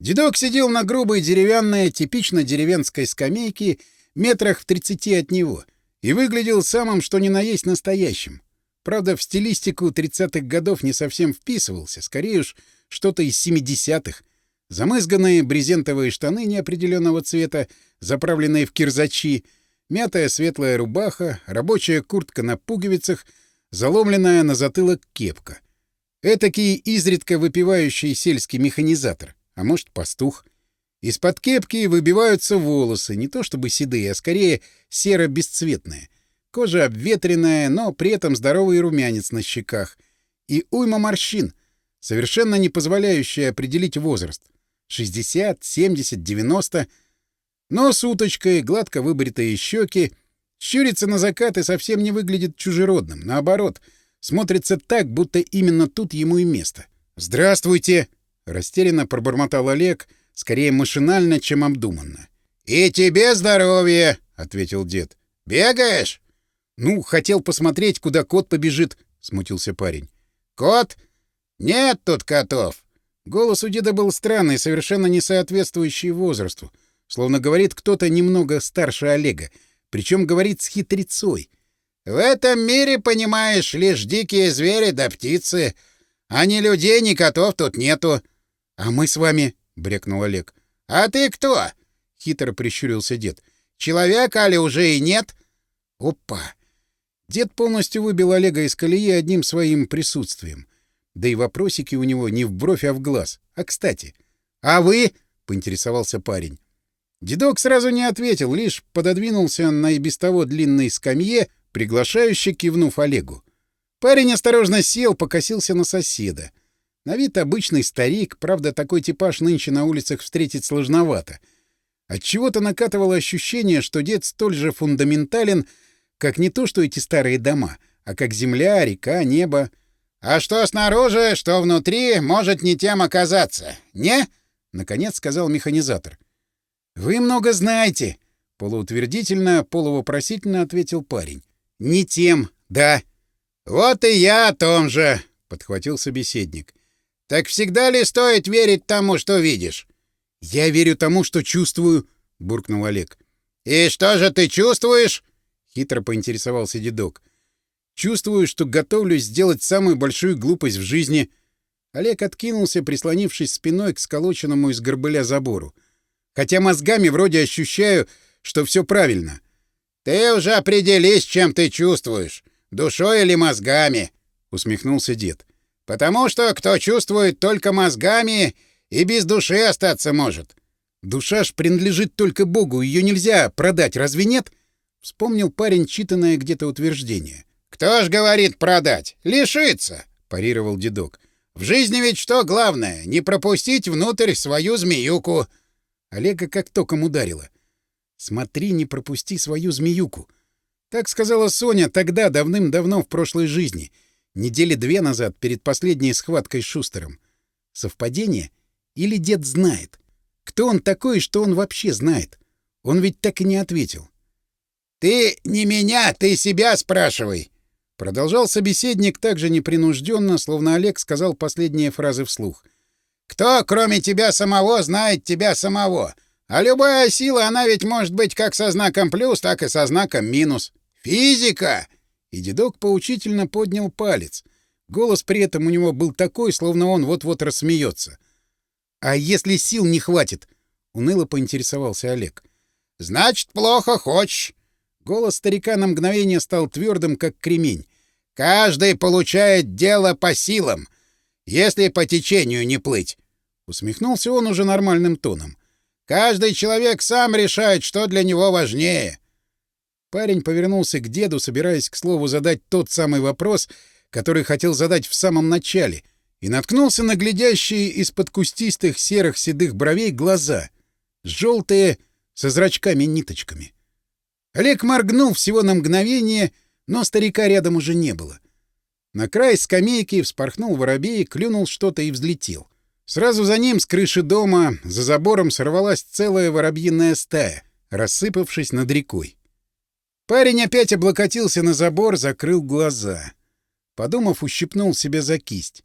Дедок сидел на грубой деревянной, типично деревенской скамейке, метрах в 30 от него, и выглядел самым что ни на есть настоящим. Правда, в стилистику тридцатых годов не совсем вписывался, скорее уж что-то из семидесятых. Замызганные брезентовые штаны неопределенного цвета, заправленные в кирзачи, мятая светлая рубаха, рабочая куртка на пуговицах, заломленная на затылок кепка. Этакий изредка выпивающий сельский механизатор, а может, пастух. Из-под кепки выбиваются волосы, не то чтобы седые, а скорее серо-бесцветные. Кожа обветренная, но при этом здоровый румянец на щеках. И уйма морщин, совершенно не позволяющая определить возраст. 60, 70, 90. Но с уточкой, гладко выбритые щеки. щурится на закат и совсем не выглядит чужеродным. Наоборот, смотрится так, будто именно тут ему и место. «Здравствуйте!» — растерянно пробормотал Олег, скорее машинально, чем обдуманно. «И тебе здоровье — ответил дед. «Бегаешь?» «Ну, хотел посмотреть, куда кот побежит», — смутился парень. «Кот? Нет тут котов. Голос у деда был странный, совершенно не соответствующий возрасту, словно говорит кто-то немного старше Олега, причем говорит с хитрецой. «В этом мире, понимаешь, лишь дикие звери да птицы, а ни людей, ни котов тут нету». «А мы с вами...» — брекнул Олег. «А ты кто?» — хитро прищурился дед. «Человека ли уже и нет?» «Опа!» Дед полностью выбил Олега из колеи одним своим присутствием. Да и вопросики у него не в бровь, а в глаз. А кстати. «А вы?» — поинтересовался парень. Дедок сразу не ответил, лишь пододвинулся на и без того длинной скамье, приглашающий кивнув Олегу. Парень осторожно сел, покосился на соседа. На вид обычный старик, правда, такой типаж нынче на улицах встретить сложновато. Отчего-то накатывало ощущение, что дед столь же фундаментален, как не то, что эти старые дома, а как земля, река, небо. А что снаружи, что внутри, может не тем оказаться. Не? Наконец сказал механизатор. Вы много знаете, полуутвердительно, полувопросительно ответил парень. Не тем, да. Вот и я о том же, подхватил собеседник. Так всегда ли стоит верить тому, что видишь? Я верю тому, что чувствую, буркнул Олег. И что же ты чувствуешь? хитро поинтересовался дедок. Чувствую, что готовлюсь сделать самую большую глупость в жизни. Олег откинулся, прислонившись спиной к сколоченному из горбыля забору. Хотя мозгами вроде ощущаю, что все правильно. «Ты уже определись, чем ты чувствуешь, душой или мозгами», — усмехнулся дед. «Потому что кто чувствует только мозгами, и без души остаться может». «Душа ж принадлежит только Богу, ее нельзя продать, разве нет?» — вспомнил парень читанное где-то утверждение. — «Кто ж говорит продать? Лишиться!» — парировал дедок. «В жизни ведь что главное? Не пропустить внутрь свою змеюку!» Олега как током ударило. «Смотри, не пропусти свою змеюку!» Так сказала Соня тогда, давным-давно в прошлой жизни, недели две назад, перед последней схваткой с Шустером. Совпадение? Или дед знает? Кто он такой и что он вообще знает? Он ведь так и не ответил. «Ты не меня, ты себя спрашивай!» Продолжал собеседник так же непринужденно, словно Олег сказал последние фразы вслух. «Кто, кроме тебя самого, знает тебя самого? А любая сила, она ведь может быть как со знаком плюс, так и со знаком минус. Физика!» И дедок поучительно поднял палец. Голос при этом у него был такой, словно он вот-вот рассмеется. «А если сил не хватит?» — уныло поинтересовался Олег. «Значит, плохо хочешь. Голос старика на мгновение стал твердым, как кремень. «Каждый получает дело по силам, если по течению не плыть!» Усмехнулся он уже нормальным тоном. «Каждый человек сам решает, что для него важнее!» Парень повернулся к деду, собираясь, к слову, задать тот самый вопрос, который хотел задать в самом начале, и наткнулся на глядящие из-под кустистых серых седых бровей глаза, желтые, со зрачками-ниточками. — Олег моргнул всего на мгновение, но старика рядом уже не было. На край скамейки вспорхнул воробей, клюнул что-то и взлетел. Сразу за ним с крыши дома за забором сорвалась целая воробьиная стая, рассыпавшись над рекой. Парень опять облокотился на забор, закрыл глаза. Подумав, ущипнул себе за кисть.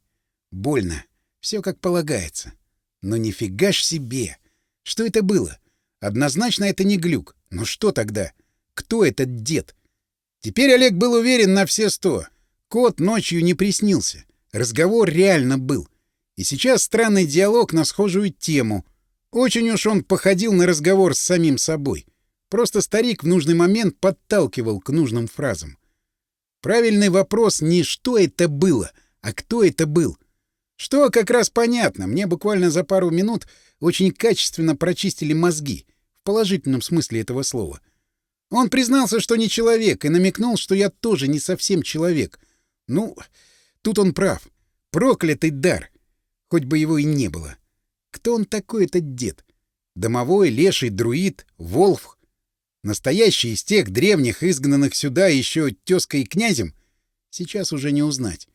Больно. Все как полагается. Но нифига ж себе! Что это было? Однозначно это не глюк. Но что тогда? — кто этот дед? Теперь Олег был уверен на все сто. Кот ночью не приснился. Разговор реально был. И сейчас странный диалог на схожую тему. Очень уж он походил на разговор с самим собой. Просто старик в нужный момент подталкивал к нужным фразам. Правильный вопрос не «что это было», а «кто это был?». Что как раз понятно, мне буквально за пару минут очень качественно прочистили мозги, в положительном смысле этого слова — он признался, что не человек, и намекнул, что я тоже не совсем человек. Ну, тут он прав. Проклятый дар! Хоть бы его и не было. Кто он такой, этот дед? Домовой, леший, друид, волф? Настоящий из тех древних, изгнанных сюда еще тезкой и князем? Сейчас уже не узнать.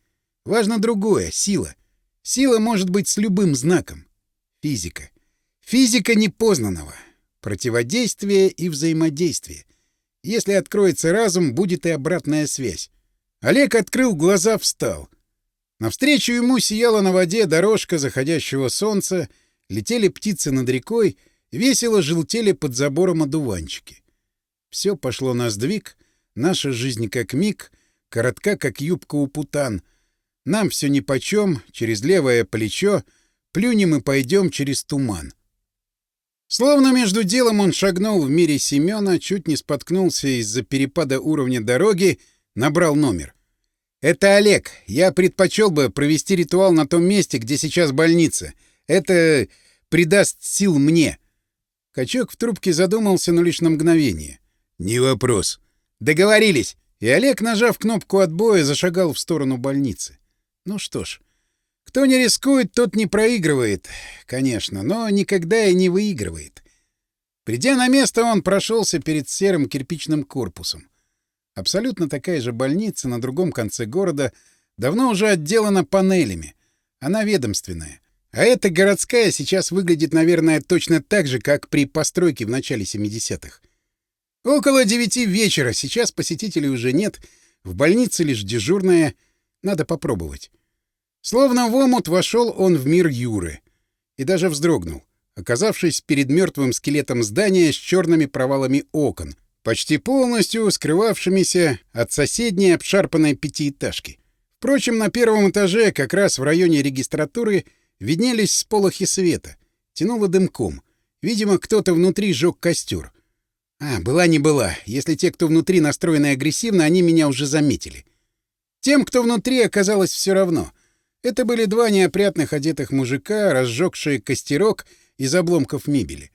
Важно другое — сила. Сила может быть с любым знаком. Физика. Физика непознанного. Противодействие и взаимодействие. Если откроется разум, будет и обратная связь. Олег открыл глаза, встал. Навстречу ему сияла на воде дорожка заходящего солнца, летели птицы над рекой, весело желтели под забором одуванчики. Все пошло на сдвиг, наша жизнь как миг, коротка как юбка у путан. Нам все нипочем, через левое плечо, плюнем и пойдем через туман — Словно между делом он шагнул в мире Семёна, чуть не споткнулся из-за перепада уровня дороги, набрал номер. «Это Олег. Я предпочел бы провести ритуал на том месте, где сейчас больница. Это придаст сил мне». Качок в трубке задумался, но лишь на мгновение. «Не вопрос». «Договорились». И Олег, нажав кнопку отбоя, зашагал в сторону больницы. Ну что ж, кто не рискует, тот не проигрывает, конечно, но никогда и не выигрывает. Придя на место, он прошелся перед серым кирпичным корпусом. Абсолютно такая же больница на другом конце города давно уже отделана панелями. Она ведомственная. А эта городская сейчас выглядит, наверное, точно так же, как при постройке в начале 70-х. Около девяти вечера, сейчас посетителей уже нет, в больнице лишь дежурная, надо попробовать. Словно в омут вошел он в мир Юры. И даже вздрогнул, оказавшись перед мертвым скелетом здания с черными провалами окон, почти полностью скрывавшимися от соседней обшарпанной пятиэтажки. Впрочем, на первом этаже, как раз в районе регистратуры, виднелись сполохи света. Тянуло дымком. Видимо, кто-то внутри жёг костер. А, была не была. Если те, кто внутри настроены агрессивно, они меня уже заметили. Тем, кто внутри, оказалось все равно — это были два неопрятных одетых мужика, разжегшие костерок из обломков мебели.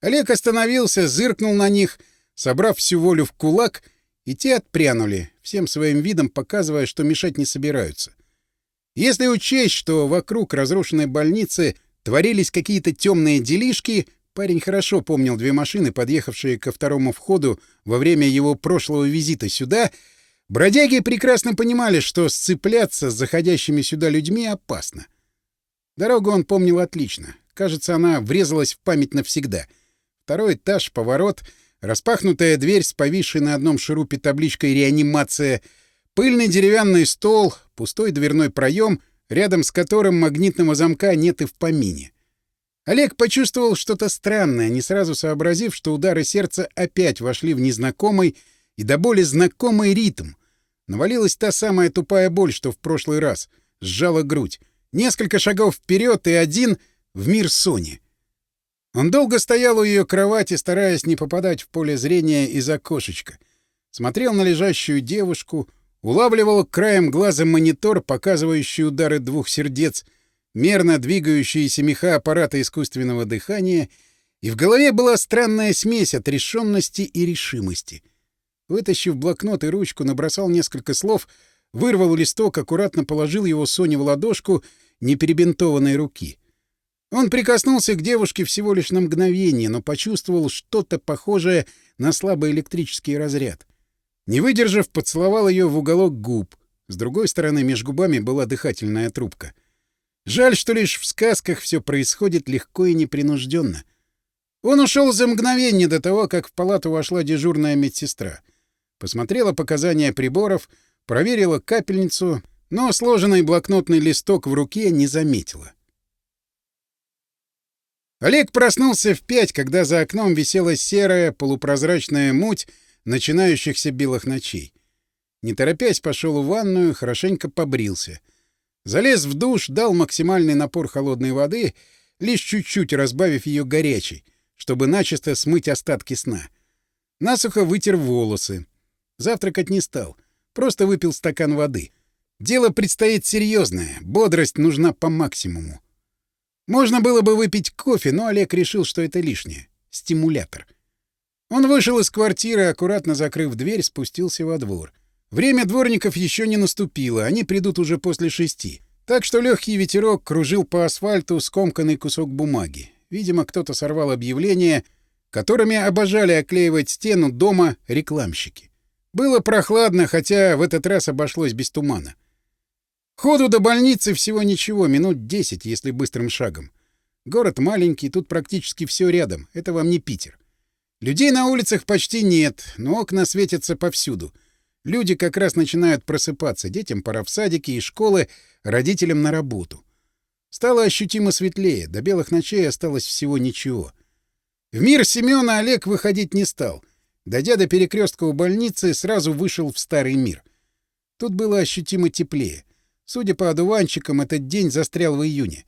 Олег остановился, зыркнул на них, собрав всю волю в кулак, и те отпрянули, всем своим видом показывая, что мешать не собираются. Если учесть, что вокруг разрушенной больницы творились какие-то темные делишки, парень хорошо помнил две машины, подъехавшие ко второму входу во время его прошлого визита сюда — Бродяги прекрасно понимали, что сцепляться с заходящими сюда людьми опасно. Дорогу он помнил отлично. Кажется, она врезалась в память навсегда. Второй этаж, поворот, распахнутая дверь с повисшей на одном шурупе табличкой «Реанимация», пыльный деревянный стол, пустой дверной проем, рядом с которым магнитного замка нет и в помине. Олег почувствовал что-то странное, не сразу сообразив, что удары сердца опять вошли в незнакомый и до боли знакомый ритм, Навалилась та самая тупая боль, что в прошлый раз. Сжала грудь. Несколько шагов вперед и один в мир Сони. Он долго стоял у ее кровати, стараясь не попадать в поле зрения из окошечка. Смотрел на лежащую девушку, улавливал краем глаза монитор, показывающий удары двух сердец, мерно двигающиеся меха аппарата искусственного дыхания, и в голове была странная смесь отрешенности и решимости. Вытащив блокнот и ручку, набросал несколько слов, вырвал листок, аккуратно положил его Соне в ладошку неперебинтованной руки. Он прикоснулся к девушке всего лишь на мгновение, но почувствовал что-то похожее на слабый электрический разряд. Не выдержав, поцеловал ее в уголок губ. С другой стороны, между губами была дыхательная трубка. Жаль, что лишь в сказках все происходит легко и непринужденно. Он ушел за мгновение до того, как в палату вошла дежурная медсестра — Посмотрела показания приборов, проверила капельницу, но сложенный блокнотный листок в руке не заметила. Олег проснулся в пять, когда за окном висела серая полупрозрачная муть начинающихся белых ночей. Не торопясь, пошел в ванную, хорошенько побрился. Залез в душ, дал максимальный напор холодной воды, лишь чуть-чуть разбавив ее горячей, чтобы начисто смыть остатки сна. Насухо вытер волосы. Завтракать не стал. Просто выпил стакан воды. Дело предстоит серьезное. Бодрость нужна по максимуму. Можно было бы выпить кофе, но Олег решил, что это лишнее. Стимулятор. Он вышел из квартиры, аккуратно закрыв дверь, спустился во двор. Время дворников еще не наступило, они придут уже после шести. Так что легкий ветерок кружил по асфальту скомканный кусок бумаги. Видимо, кто-то сорвал объявления, которыми обожали оклеивать стену дома рекламщики. Было прохладно, хотя в этот раз обошлось без тумана. Ходу до больницы всего ничего, минут 10, если быстрым шагом. Город маленький, тут практически все рядом, это вам не Питер. Людей на улицах почти нет, но окна светятся повсюду. Люди как раз начинают просыпаться, детям пора в садики и школы, родителям на работу. Стало ощутимо светлее, до белых ночей осталось всего ничего. В мир Семёна Олег выходить не стал — Дойдя до перекрестка у больницы, сразу вышел в старый мир. Тут было ощутимо теплее. Судя по одуванчикам, этот день застрял в июне.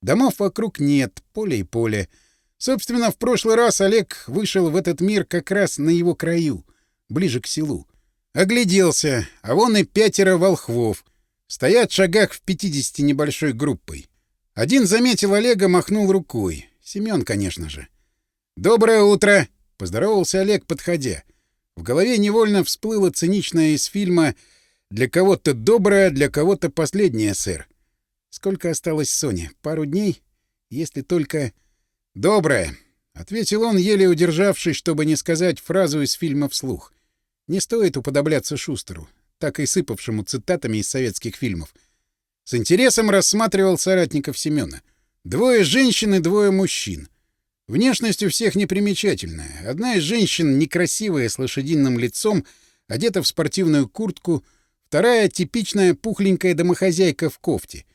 Домов вокруг нет, поле и поле. Собственно, в прошлый раз Олег вышел в этот мир как раз на его краю, ближе к селу. Огляделся, а вон и пятеро волхвов. Стоят в шагах в 50 небольшой группой. Один заметил Олега, махнул рукой. Семён, конечно же. «Доброе утро!» Поздоровался Олег, подходя. В голове невольно всплыло циничное из фильма «Для кого-то доброе, для кого-то последнее, сэр». Сколько осталось Соне? Пару дней? Если только... «Доброе», — ответил он, еле удержавшись, чтобы не сказать фразу из фильма вслух. Не стоит уподобляться Шустеру, так и сыпавшему цитатами из советских фильмов. С интересом рассматривал соратников Семёна. Двое женщин и двое мужчин. Внешность у всех непримечательная. Одна из женщин, некрасивая, с лошадиным лицом, одета в спортивную куртку, вторая — типичная пухленькая домохозяйка в кофте.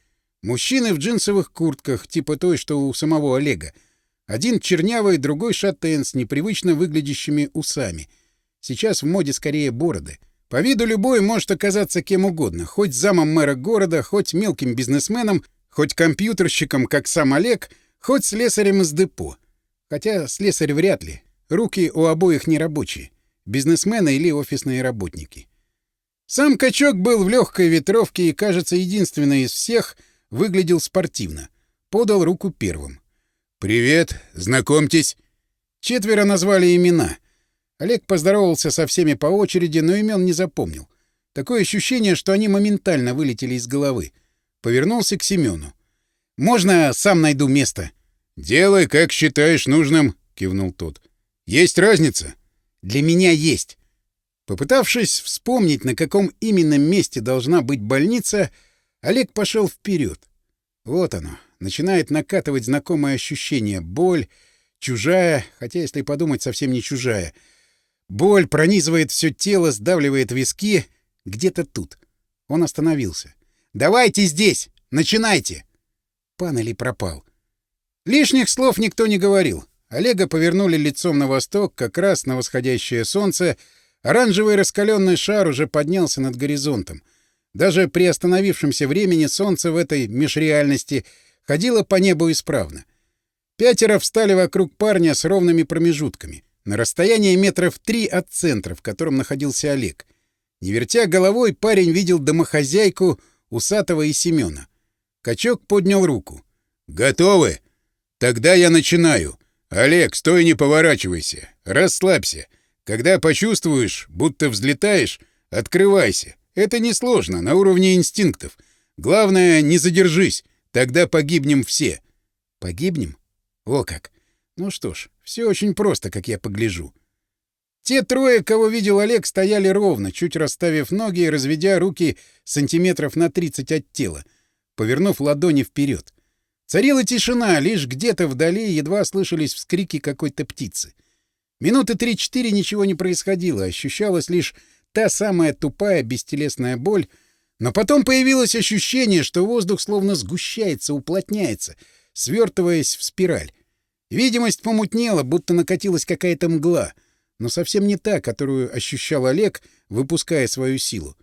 Мужчины в джинсовых куртках, типа той, что у самого Олега. Один чернявый, другой шатен с непривычно выглядящими усами. Сейчас в моде скорее бороды. По виду любой может оказаться кем угодно, хоть замом мэра города, хоть мелким бизнесменом, хоть компьютерщиком, как сам Олег, хоть слесарем из депо. Хотя слесарь вряд ли. Руки у обоих не рабочие. Бизнесмены или офисные работники. Сам качок был в легкой ветровке и, кажется, единственный из всех выглядел спортивно. Подал руку первым. «Привет, знакомьтесь». Четверо назвали имена. Олег поздоровался со всеми по очереди, но имен не запомнил. Такое ощущение, что они моментально вылетели из головы. Повернулся к Семену. «Можно сам найду место?» «Делай, как считаешь нужным», — кивнул тот. «Есть разница?» «Для меня есть». Попытавшись вспомнить, на каком именно месте должна быть больница, Олег пошел вперед. Вот оно, начинает накатывать знакомое ощущение. Боль, чужая, хотя, если подумать, совсем не чужая. Боль пронизывает все тело, сдавливает виски. Где-то тут. Он остановился. «Давайте здесь! Начинайте!» Панели пропал. Лишних слов никто не говорил. Олега повернули лицом на восток, как раз на восходящее солнце. Оранжевый раскаленный шар уже поднялся над горизонтом. Даже при остановившемся времени солнце в этой межреальности ходило по небу исправно. Пятеро встали вокруг парня с ровными промежутками, на расстоянии метров три от центра, в котором находился Олег. Не вертя головой, парень видел домохозяйку Усатого и Семена. Качок поднял руку. «Готовы!» «Тогда я начинаю. Олег, стой не поворачивайся. Расслабься. Когда почувствуешь, будто взлетаешь, открывайся. Это несложно, на уровне инстинктов. Главное, не задержись. Тогда погибнем все». «Погибнем? О как! Ну что ж, все очень просто, как я погляжу». Те трое, кого видел Олег, стояли ровно, чуть расставив ноги и разведя руки сантиметров на 30 от тела, повернув ладони вперед. Царила тишина, лишь где-то вдали едва слышались вскрики какой-то птицы. Минуты три-четыре ничего не происходило, ощущалась лишь та самая тупая бестелесная боль, но потом появилось ощущение, что воздух словно сгущается, уплотняется, свертываясь в спираль. Видимость помутнела, будто накатилась какая-то мгла, но совсем не та, которую ощущал Олег, выпуская свою силу.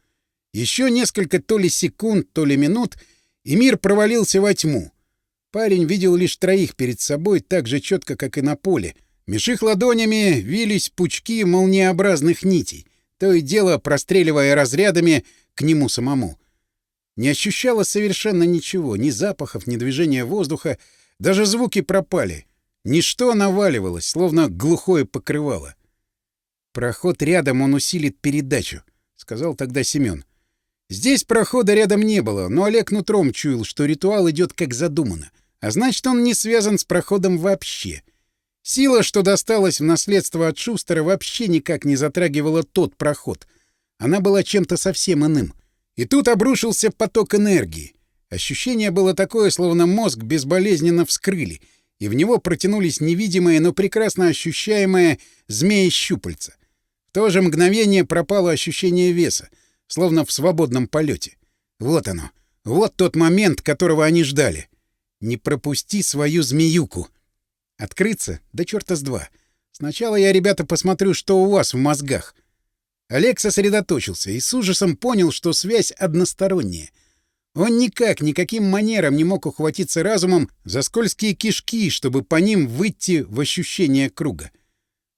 Еще несколько то ли секунд, то ли минут, и мир провалился во тьму. Парень видел лишь троих перед собой так же четко, как и на поле. Меж их ладонями вились пучки молниеобразных нитей, то и дело простреливая разрядами к нему самому. Не ощущало совершенно ничего, ни запахов, ни движения воздуха, даже звуки пропали. Ничто наваливалось, словно глухое покрывало. «Проход рядом, он усилит передачу», — сказал тогда Семён. Здесь прохода рядом не было, но Олег нутром чуял, что ритуал идет как задумано, а значит, он не связан с проходом вообще. Сила, что досталась в наследство от Шустера, вообще никак не затрагивала тот проход. Она была чем-то совсем иным. И тут обрушился поток энергии. Ощущение было такое, словно мозг безболезненно вскрыли, и в него протянулись невидимые, но прекрасно ощущаемые змеи-щупальца. В то же мгновение пропало ощущение веса — словно в свободном полете. Вот оно. Вот тот момент, которого они ждали. Не пропусти свою змеюку. Открыться? Да черта с два. Сначала я, ребята, посмотрю, что у вас в мозгах. Олег сосредоточился и с ужасом понял, что связь односторонняя. Он никак, никаким манером не мог ухватиться разумом за скользкие кишки, чтобы по ним выйти в ощущение круга.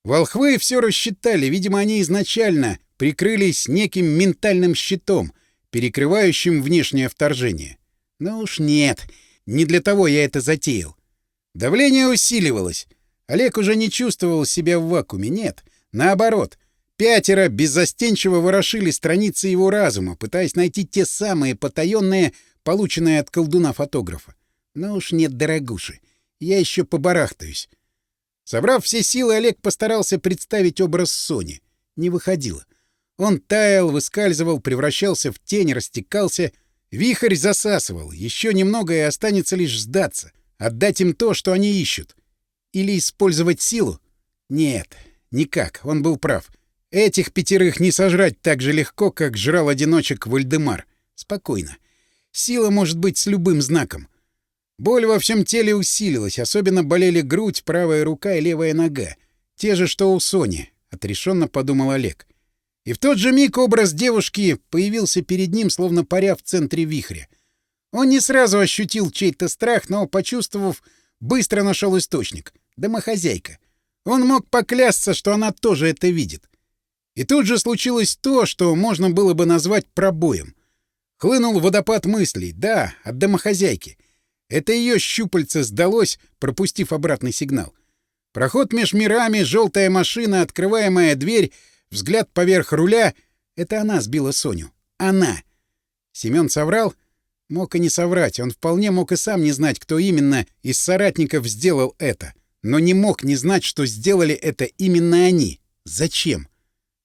Волхвы все рассчитали, видимо, они изначально прикрылись неким ментальным щитом, перекрывающим внешнее вторжение. Ну уж нет, не для того я это затеял. Давление усиливалось. Олег уже не чувствовал себя в вакууме, нет. Наоборот, пятеро беззастенчиво ворошили страницы его разума, пытаясь найти те самые потаенные, полученные от колдуна-фотографа. Ну уж нет, дорогуши, я еще побарахтаюсь. Собрав все силы, Олег постарался представить образ Сони. Не выходило. — он таял, выскальзывал, превращался в тень, растекался. Вихрь засасывал. Еще немного и останется лишь сдаться. Отдать им то, что они ищут. Или использовать силу? Нет, никак. Он был прав. Этих пятерых не сожрать так же легко, как жрал одиночек Вальдемар. Спокойно. Сила может быть с любым знаком. Боль во всем теле усилилась, особенно болели грудь, правая рука и левая нога. Те же, что у Сони, — отрешенно подумал Олег. — и в тот же миг образ девушки появился перед ним, словно паря в центре вихря. Он не сразу ощутил чей-то страх, но, почувствовав, быстро нашел источник — домохозяйка. Он мог поклясться, что она тоже это видит. И тут же случилось то, что можно было бы назвать пробоем. Хлынул водопад мыслей, да, от домохозяйки. Это ее щупальце сдалось, пропустив обратный сигнал. Проход меж мирами, желтая машина, открываемая дверь — взгляд поверх руля. Это она сбила Соню. Она! Семён соврал? Мог и не соврать. Он вполне мог и сам не знать, кто именно из соратников сделал это. Но не мог не знать, что сделали это именно они. Зачем?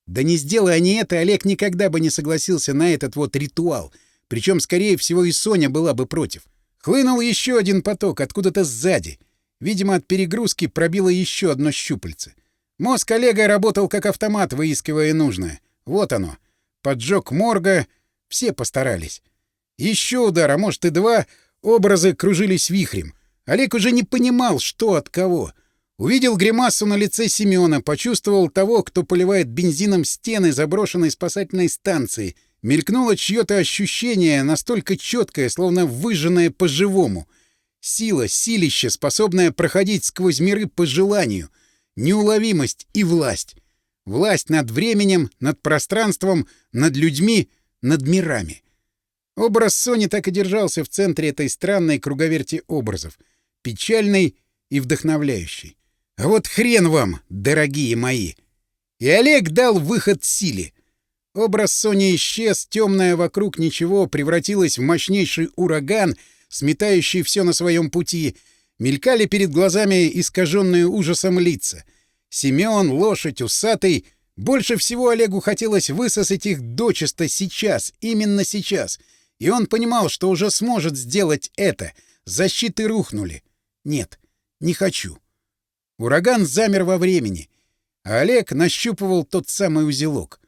Да не сделай они это, Олег никогда бы не согласился на этот вот ритуал. Причем, скорее всего, и Соня была бы против. Хлынул еще один поток откуда-то сзади. Видимо, от перегрузки пробило еще одно щупальце. Мозг Олега работал как автомат, выискивая нужное. Вот оно. Поджог морга. Все постарались. Еще удар, а может и два, образы кружились вихрем. Олег уже не понимал, что от кого. Увидел гримасу на лице Семёна, почувствовал того, кто поливает бензином стены заброшенной спасательной станции. Мелькнуло чьё-то ощущение, настолько четкое, словно выжженное по-живому. Сила, силище, способное проходить сквозь миры по желанию — неуловимость и власть. Власть над временем, над пространством, над людьми, над мирами. Образ Сони так и держался в центре этой странной круговерти образов, печальный и вдохновляющий. А вот хрен вам, дорогие мои! И Олег дал выход силе. Образ Сони исчез, темное вокруг ничего превратилось в мощнейший ураган, сметающий все на своем пути — Мелькали перед глазами искаженные ужасом лица. Семён, лошадь, усатый. Больше всего Олегу хотелось высосать их дочисто сейчас, именно сейчас. И он понимал, что уже сможет сделать это. Защиты рухнули. Нет, не хочу. Ураган замер во времени. А Олег нащупывал тот самый узелок.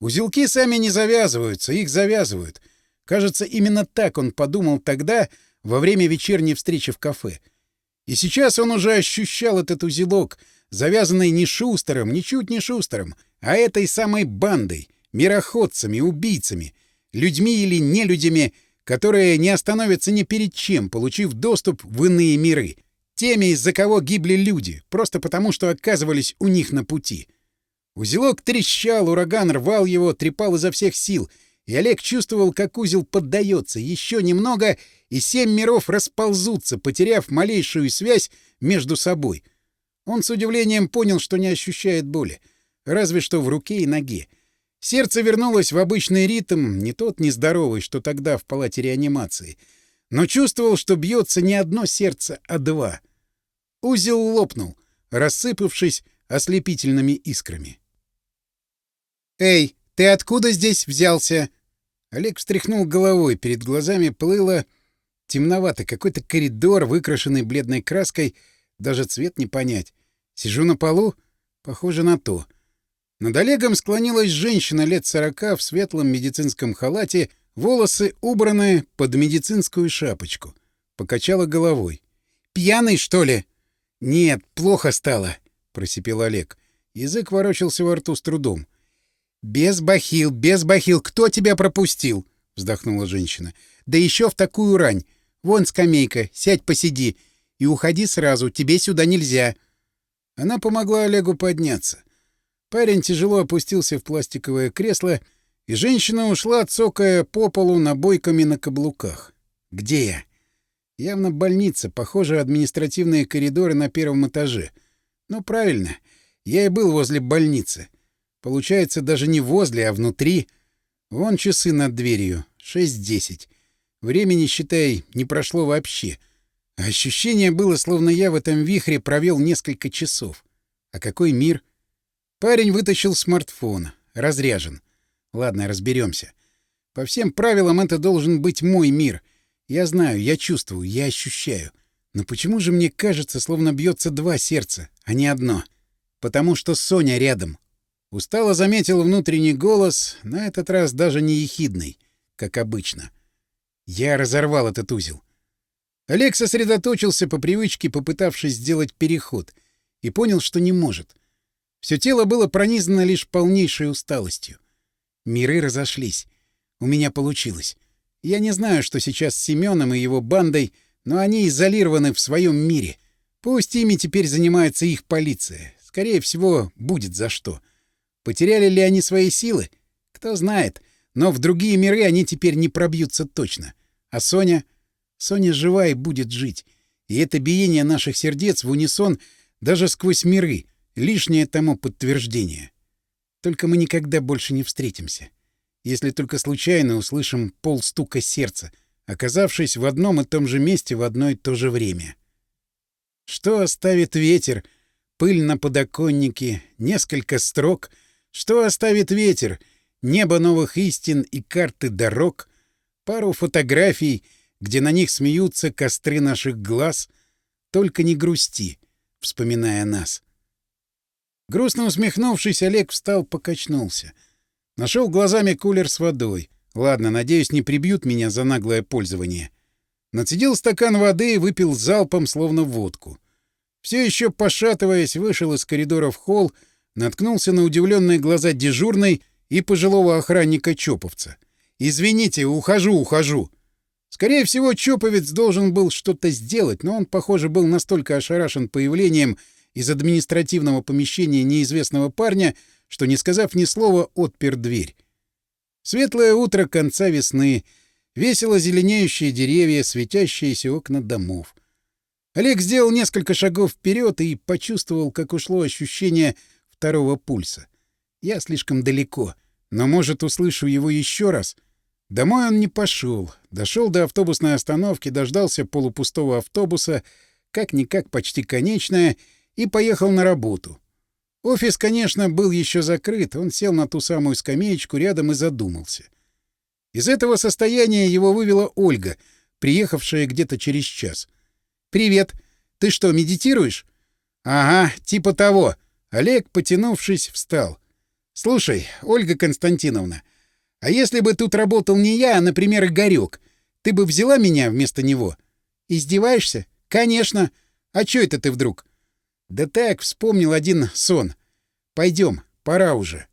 Узелки сами не завязываются, их завязывают. Кажется, именно так он подумал тогда, во время вечерней встречи в кафе. И сейчас он уже ощущал этот узелок, завязанный не Шустером, ничуть не Шустером, а этой самой бандой, мироходцами, убийцами, людьми или нелюдями, которые не остановятся ни перед чем, получив доступ в иные миры. Теми, из-за кого гибли люди, просто потому, что оказывались у них на пути. Узелок трещал, ураган рвал его, трепал изо всех сил, и Олег чувствовал, как узел поддается еще немного — и семь миров расползутся, потеряв малейшую связь между собой. Он с удивлением понял, что не ощущает боли, разве что в руке и ноге. Сердце вернулось в обычный ритм, не тот нездоровый, что тогда в палате реанимации, но чувствовал, что бьется не одно сердце, а два. Узел лопнул, рассыпавшись ослепительными искрами. «Эй, ты откуда здесь взялся?» Олег встряхнул головой, перед глазами плыло Темноватый какой-то коридор, выкрашенный бледной краской, даже цвет не понять. Сижу на полу? Похоже на то. Над Олегом склонилась женщина лет сорока в светлом медицинском халате, волосы убраны под медицинскую шапочку. Покачала головой. «Пьяный, что ли?» «Нет, плохо стало», — просипел Олег. Язык ворочался во рту с трудом. «Без бахил, без бахил! Кто тебя пропустил?» — вздохнула женщина. «Да еще в такую рань! Вон скамейка, сядь посиди. И уходи сразу, тебе сюда нельзя». Она помогла Олегу подняться. Парень тяжело опустился в пластиковое кресло, и женщина ушла, цокая по полу набойками на каблуках. «Где я?» Явно больница, похоже, административные коридоры на первом этаже. Ну, правильно. Я и был возле больницы. Получается, даже не возле, а внутри. Вон часы над дверью. 6.10. Времени, считай, не прошло вообще. Ощущение было, словно я в этом вихре провел несколько часов. А какой мир? Парень вытащил смартфон. Разряжен. Ладно, разберемся. По всем правилам это должен быть мой мир. Я знаю, я чувствую, я ощущаю. Но почему же мне кажется, словно бьется два сердца, а не одно? Потому что Соня рядом. Устало заметил внутренний голос, на этот раз даже не ехидный, как обычно — я разорвал этот узел. Олег сосредоточился по привычке, попытавшись сделать переход, и понял, что не может. Все тело было пронизано лишь полнейшей усталостью. Миры разошлись. У меня получилось. Я не знаю, что сейчас с Семеном и его бандой, но они изолированы в своем мире. Пусть ими теперь занимается их полиция. Скорее всего, будет за что. Потеряли ли они свои силы? Кто знает. Но в другие миры они теперь не пробьются точно. А Соня? Соня жива и будет жить. И это биение наших сердец в унисон даже сквозь миры — лишнее тому подтверждение. Только мы никогда больше не встретимся. Если только случайно услышим полстука сердца, оказавшись в одном и том же месте в одно и то же время. Что оставит ветер? Пыль на подоконнике, несколько строк. Что оставит ветер? Небо новых истин и карты дорог — пару фотографий, где на них смеются костры наших глаз. Только не грусти, вспоминая нас. Грустно усмехнувшись, Олег встал, покачнулся. Нашел глазами кулер с водой. Ладно, надеюсь, не прибьют меня за наглое пользование. Нацедил стакан воды и выпил залпом, словно водку. Все еще пошатываясь, вышел из коридора в холл, наткнулся на удивленные глаза дежурной и пожилого охранника Чоповца — «Извините, ухожу, ухожу». Скорее всего, Чоповец должен был что-то сделать, но он, похоже, был настолько ошарашен появлением из административного помещения неизвестного парня, что, не сказав ни слова, отпер дверь. Светлое утро конца весны, весело зеленеющие деревья, светящиеся окна домов. Олег сделал несколько шагов вперед и почувствовал, как ушло ощущение второго пульса. Я слишком далеко, но, может, услышу его еще раз — Домой он не пошел. Дошел до автобусной остановки, дождался полупустого автобуса, как-никак почти конечная, и поехал на работу. Офис, конечно, был еще закрыт, он сел на ту самую скамеечку рядом и задумался. Из этого состояния его вывела Ольга, приехавшая где-то через час. «Привет. Ты что, медитируешь?» «Ага, типа того». Олег, потянувшись, встал. «Слушай, Ольга Константиновна, — а если бы тут работал не я, а, например, Игорёк, ты бы взяла меня вместо него? Издеваешься? Конечно. А чё это ты вдруг? Да так, вспомнил один сон. Пойдем, пора уже.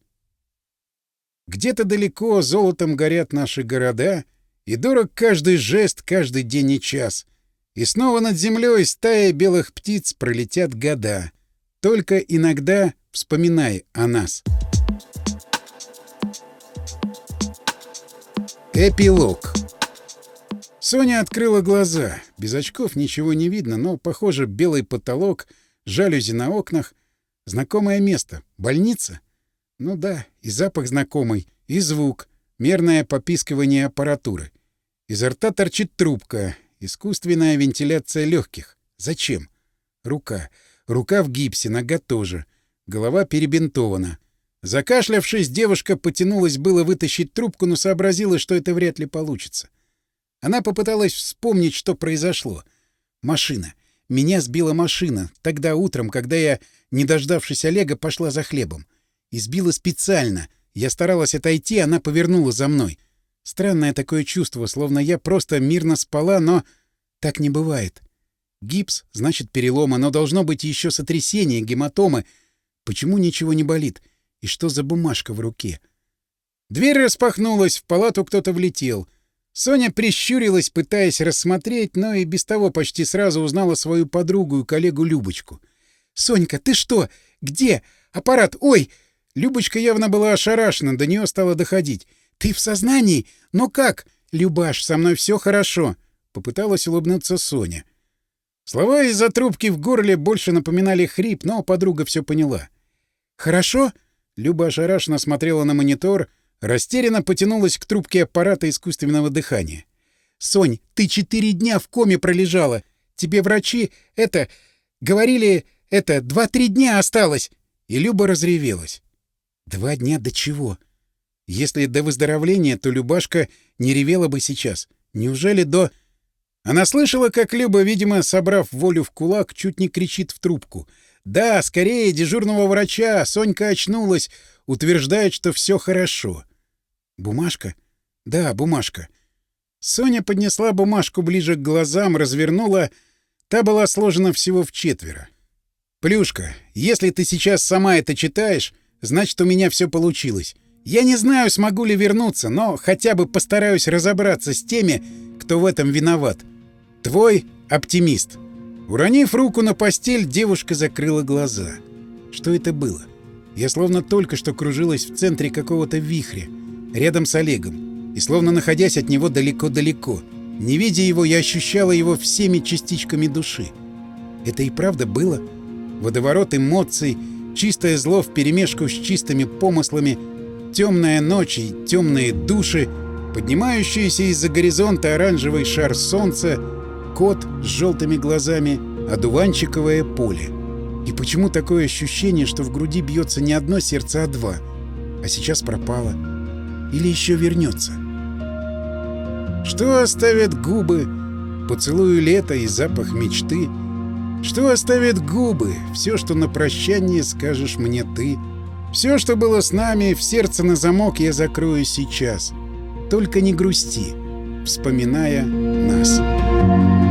Где-то далеко золотом горят наши города, и дорог каждый жест, каждый день и час. И снова над землей стая белых птиц пролетят года. Только иногда вспоминай о нас. — Эпилог. Соня открыла глаза. Без очков ничего не видно, но, похоже, белый потолок, жалюзи на окнах. Знакомое место. Больница? Ну да, и запах знакомый, и звук, мерное попискивание аппаратуры. Изо рта торчит трубка, искусственная вентиляция легких. Зачем? Рука. Рука в гипсе, нога тоже. Голова перебинтована. Закашлявшись, девушка потянулась было вытащить трубку, но сообразила, что это вряд ли получится. Она попыталась вспомнить, что произошло. Машина. Меня сбила машина. Тогда утром, когда я, не дождавшись Олега, пошла за хлебом. Избила специально. Я старалась отойти, она повернула за мной. Странное такое чувство, словно я просто мирно спала, но так не бывает. Гипс, значит, перелома, но должно быть еще сотрясение, гематомы. Почему ничего не болит? — и что за бумажка в руке? Дверь распахнулась, в палату кто-то влетел. Соня прищурилась, пытаясь рассмотреть, но и без того почти сразу узнала свою подругу и коллегу Любочку. «Сонька, ты что? Где? Аппарат? Ой!» Любочка явно была ошарашена, до нее стало доходить. «Ты в сознании? Ну как? Любаш, со мной все хорошо!» Попыталась улыбнуться Соня. Слова из-за трубки в горле больше напоминали хрип, но подруга все поняла. «Хорошо?» Люба ошарашенно смотрела на монитор, растерянно потянулась к трубке аппарата искусственного дыхания. «Сонь, ты четыре дня в коме пролежала! Тебе врачи, это... говорили, это... два-три дня осталось!» И Люба разревелась. «Два дня до чего?» Если до выздоровления, то Любашка не ревела бы сейчас. Неужели до... Она слышала, как Люба, видимо, собрав волю в кулак, чуть не кричит в трубку. Да, скорее, дежурного врача. Сонька очнулась, утверждает, что все хорошо. Бумажка? Да, бумажка. Соня поднесла бумажку ближе к глазам, развернула. Та была сложена всего в четверо. Плюшка, если ты сейчас сама это читаешь, значит, у меня все получилось. Я не знаю, смогу ли вернуться, но хотя бы постараюсь разобраться с теми, кто в этом виноват. Твой оптимист. Уронив руку на постель, девушка закрыла глаза. Что это было? Я словно только что кружилась в центре какого-то вихря, рядом с Олегом, и словно находясь от него далеко-далеко. Не видя его, я ощущала его всеми частичками души. Это и правда было? Водоворот эмоций, чистое зло вперемешку с чистыми помыслами, темная ночь и темные души, поднимающиеся из-за горизонта оранжевый шар солнца — кот с желтыми глазами, одуванчиковое поле. И почему такое ощущение, что в груди бьется не одно сердце, а два? А сейчас пропало. Или еще вернется? Что оставят губы? Поцелую лето и запах мечты. Что оставят губы? Все, что на прощание скажешь мне ты. Все, что было с нами, в сердце на замок я закрою сейчас. Только не грусти, вспоминая нас.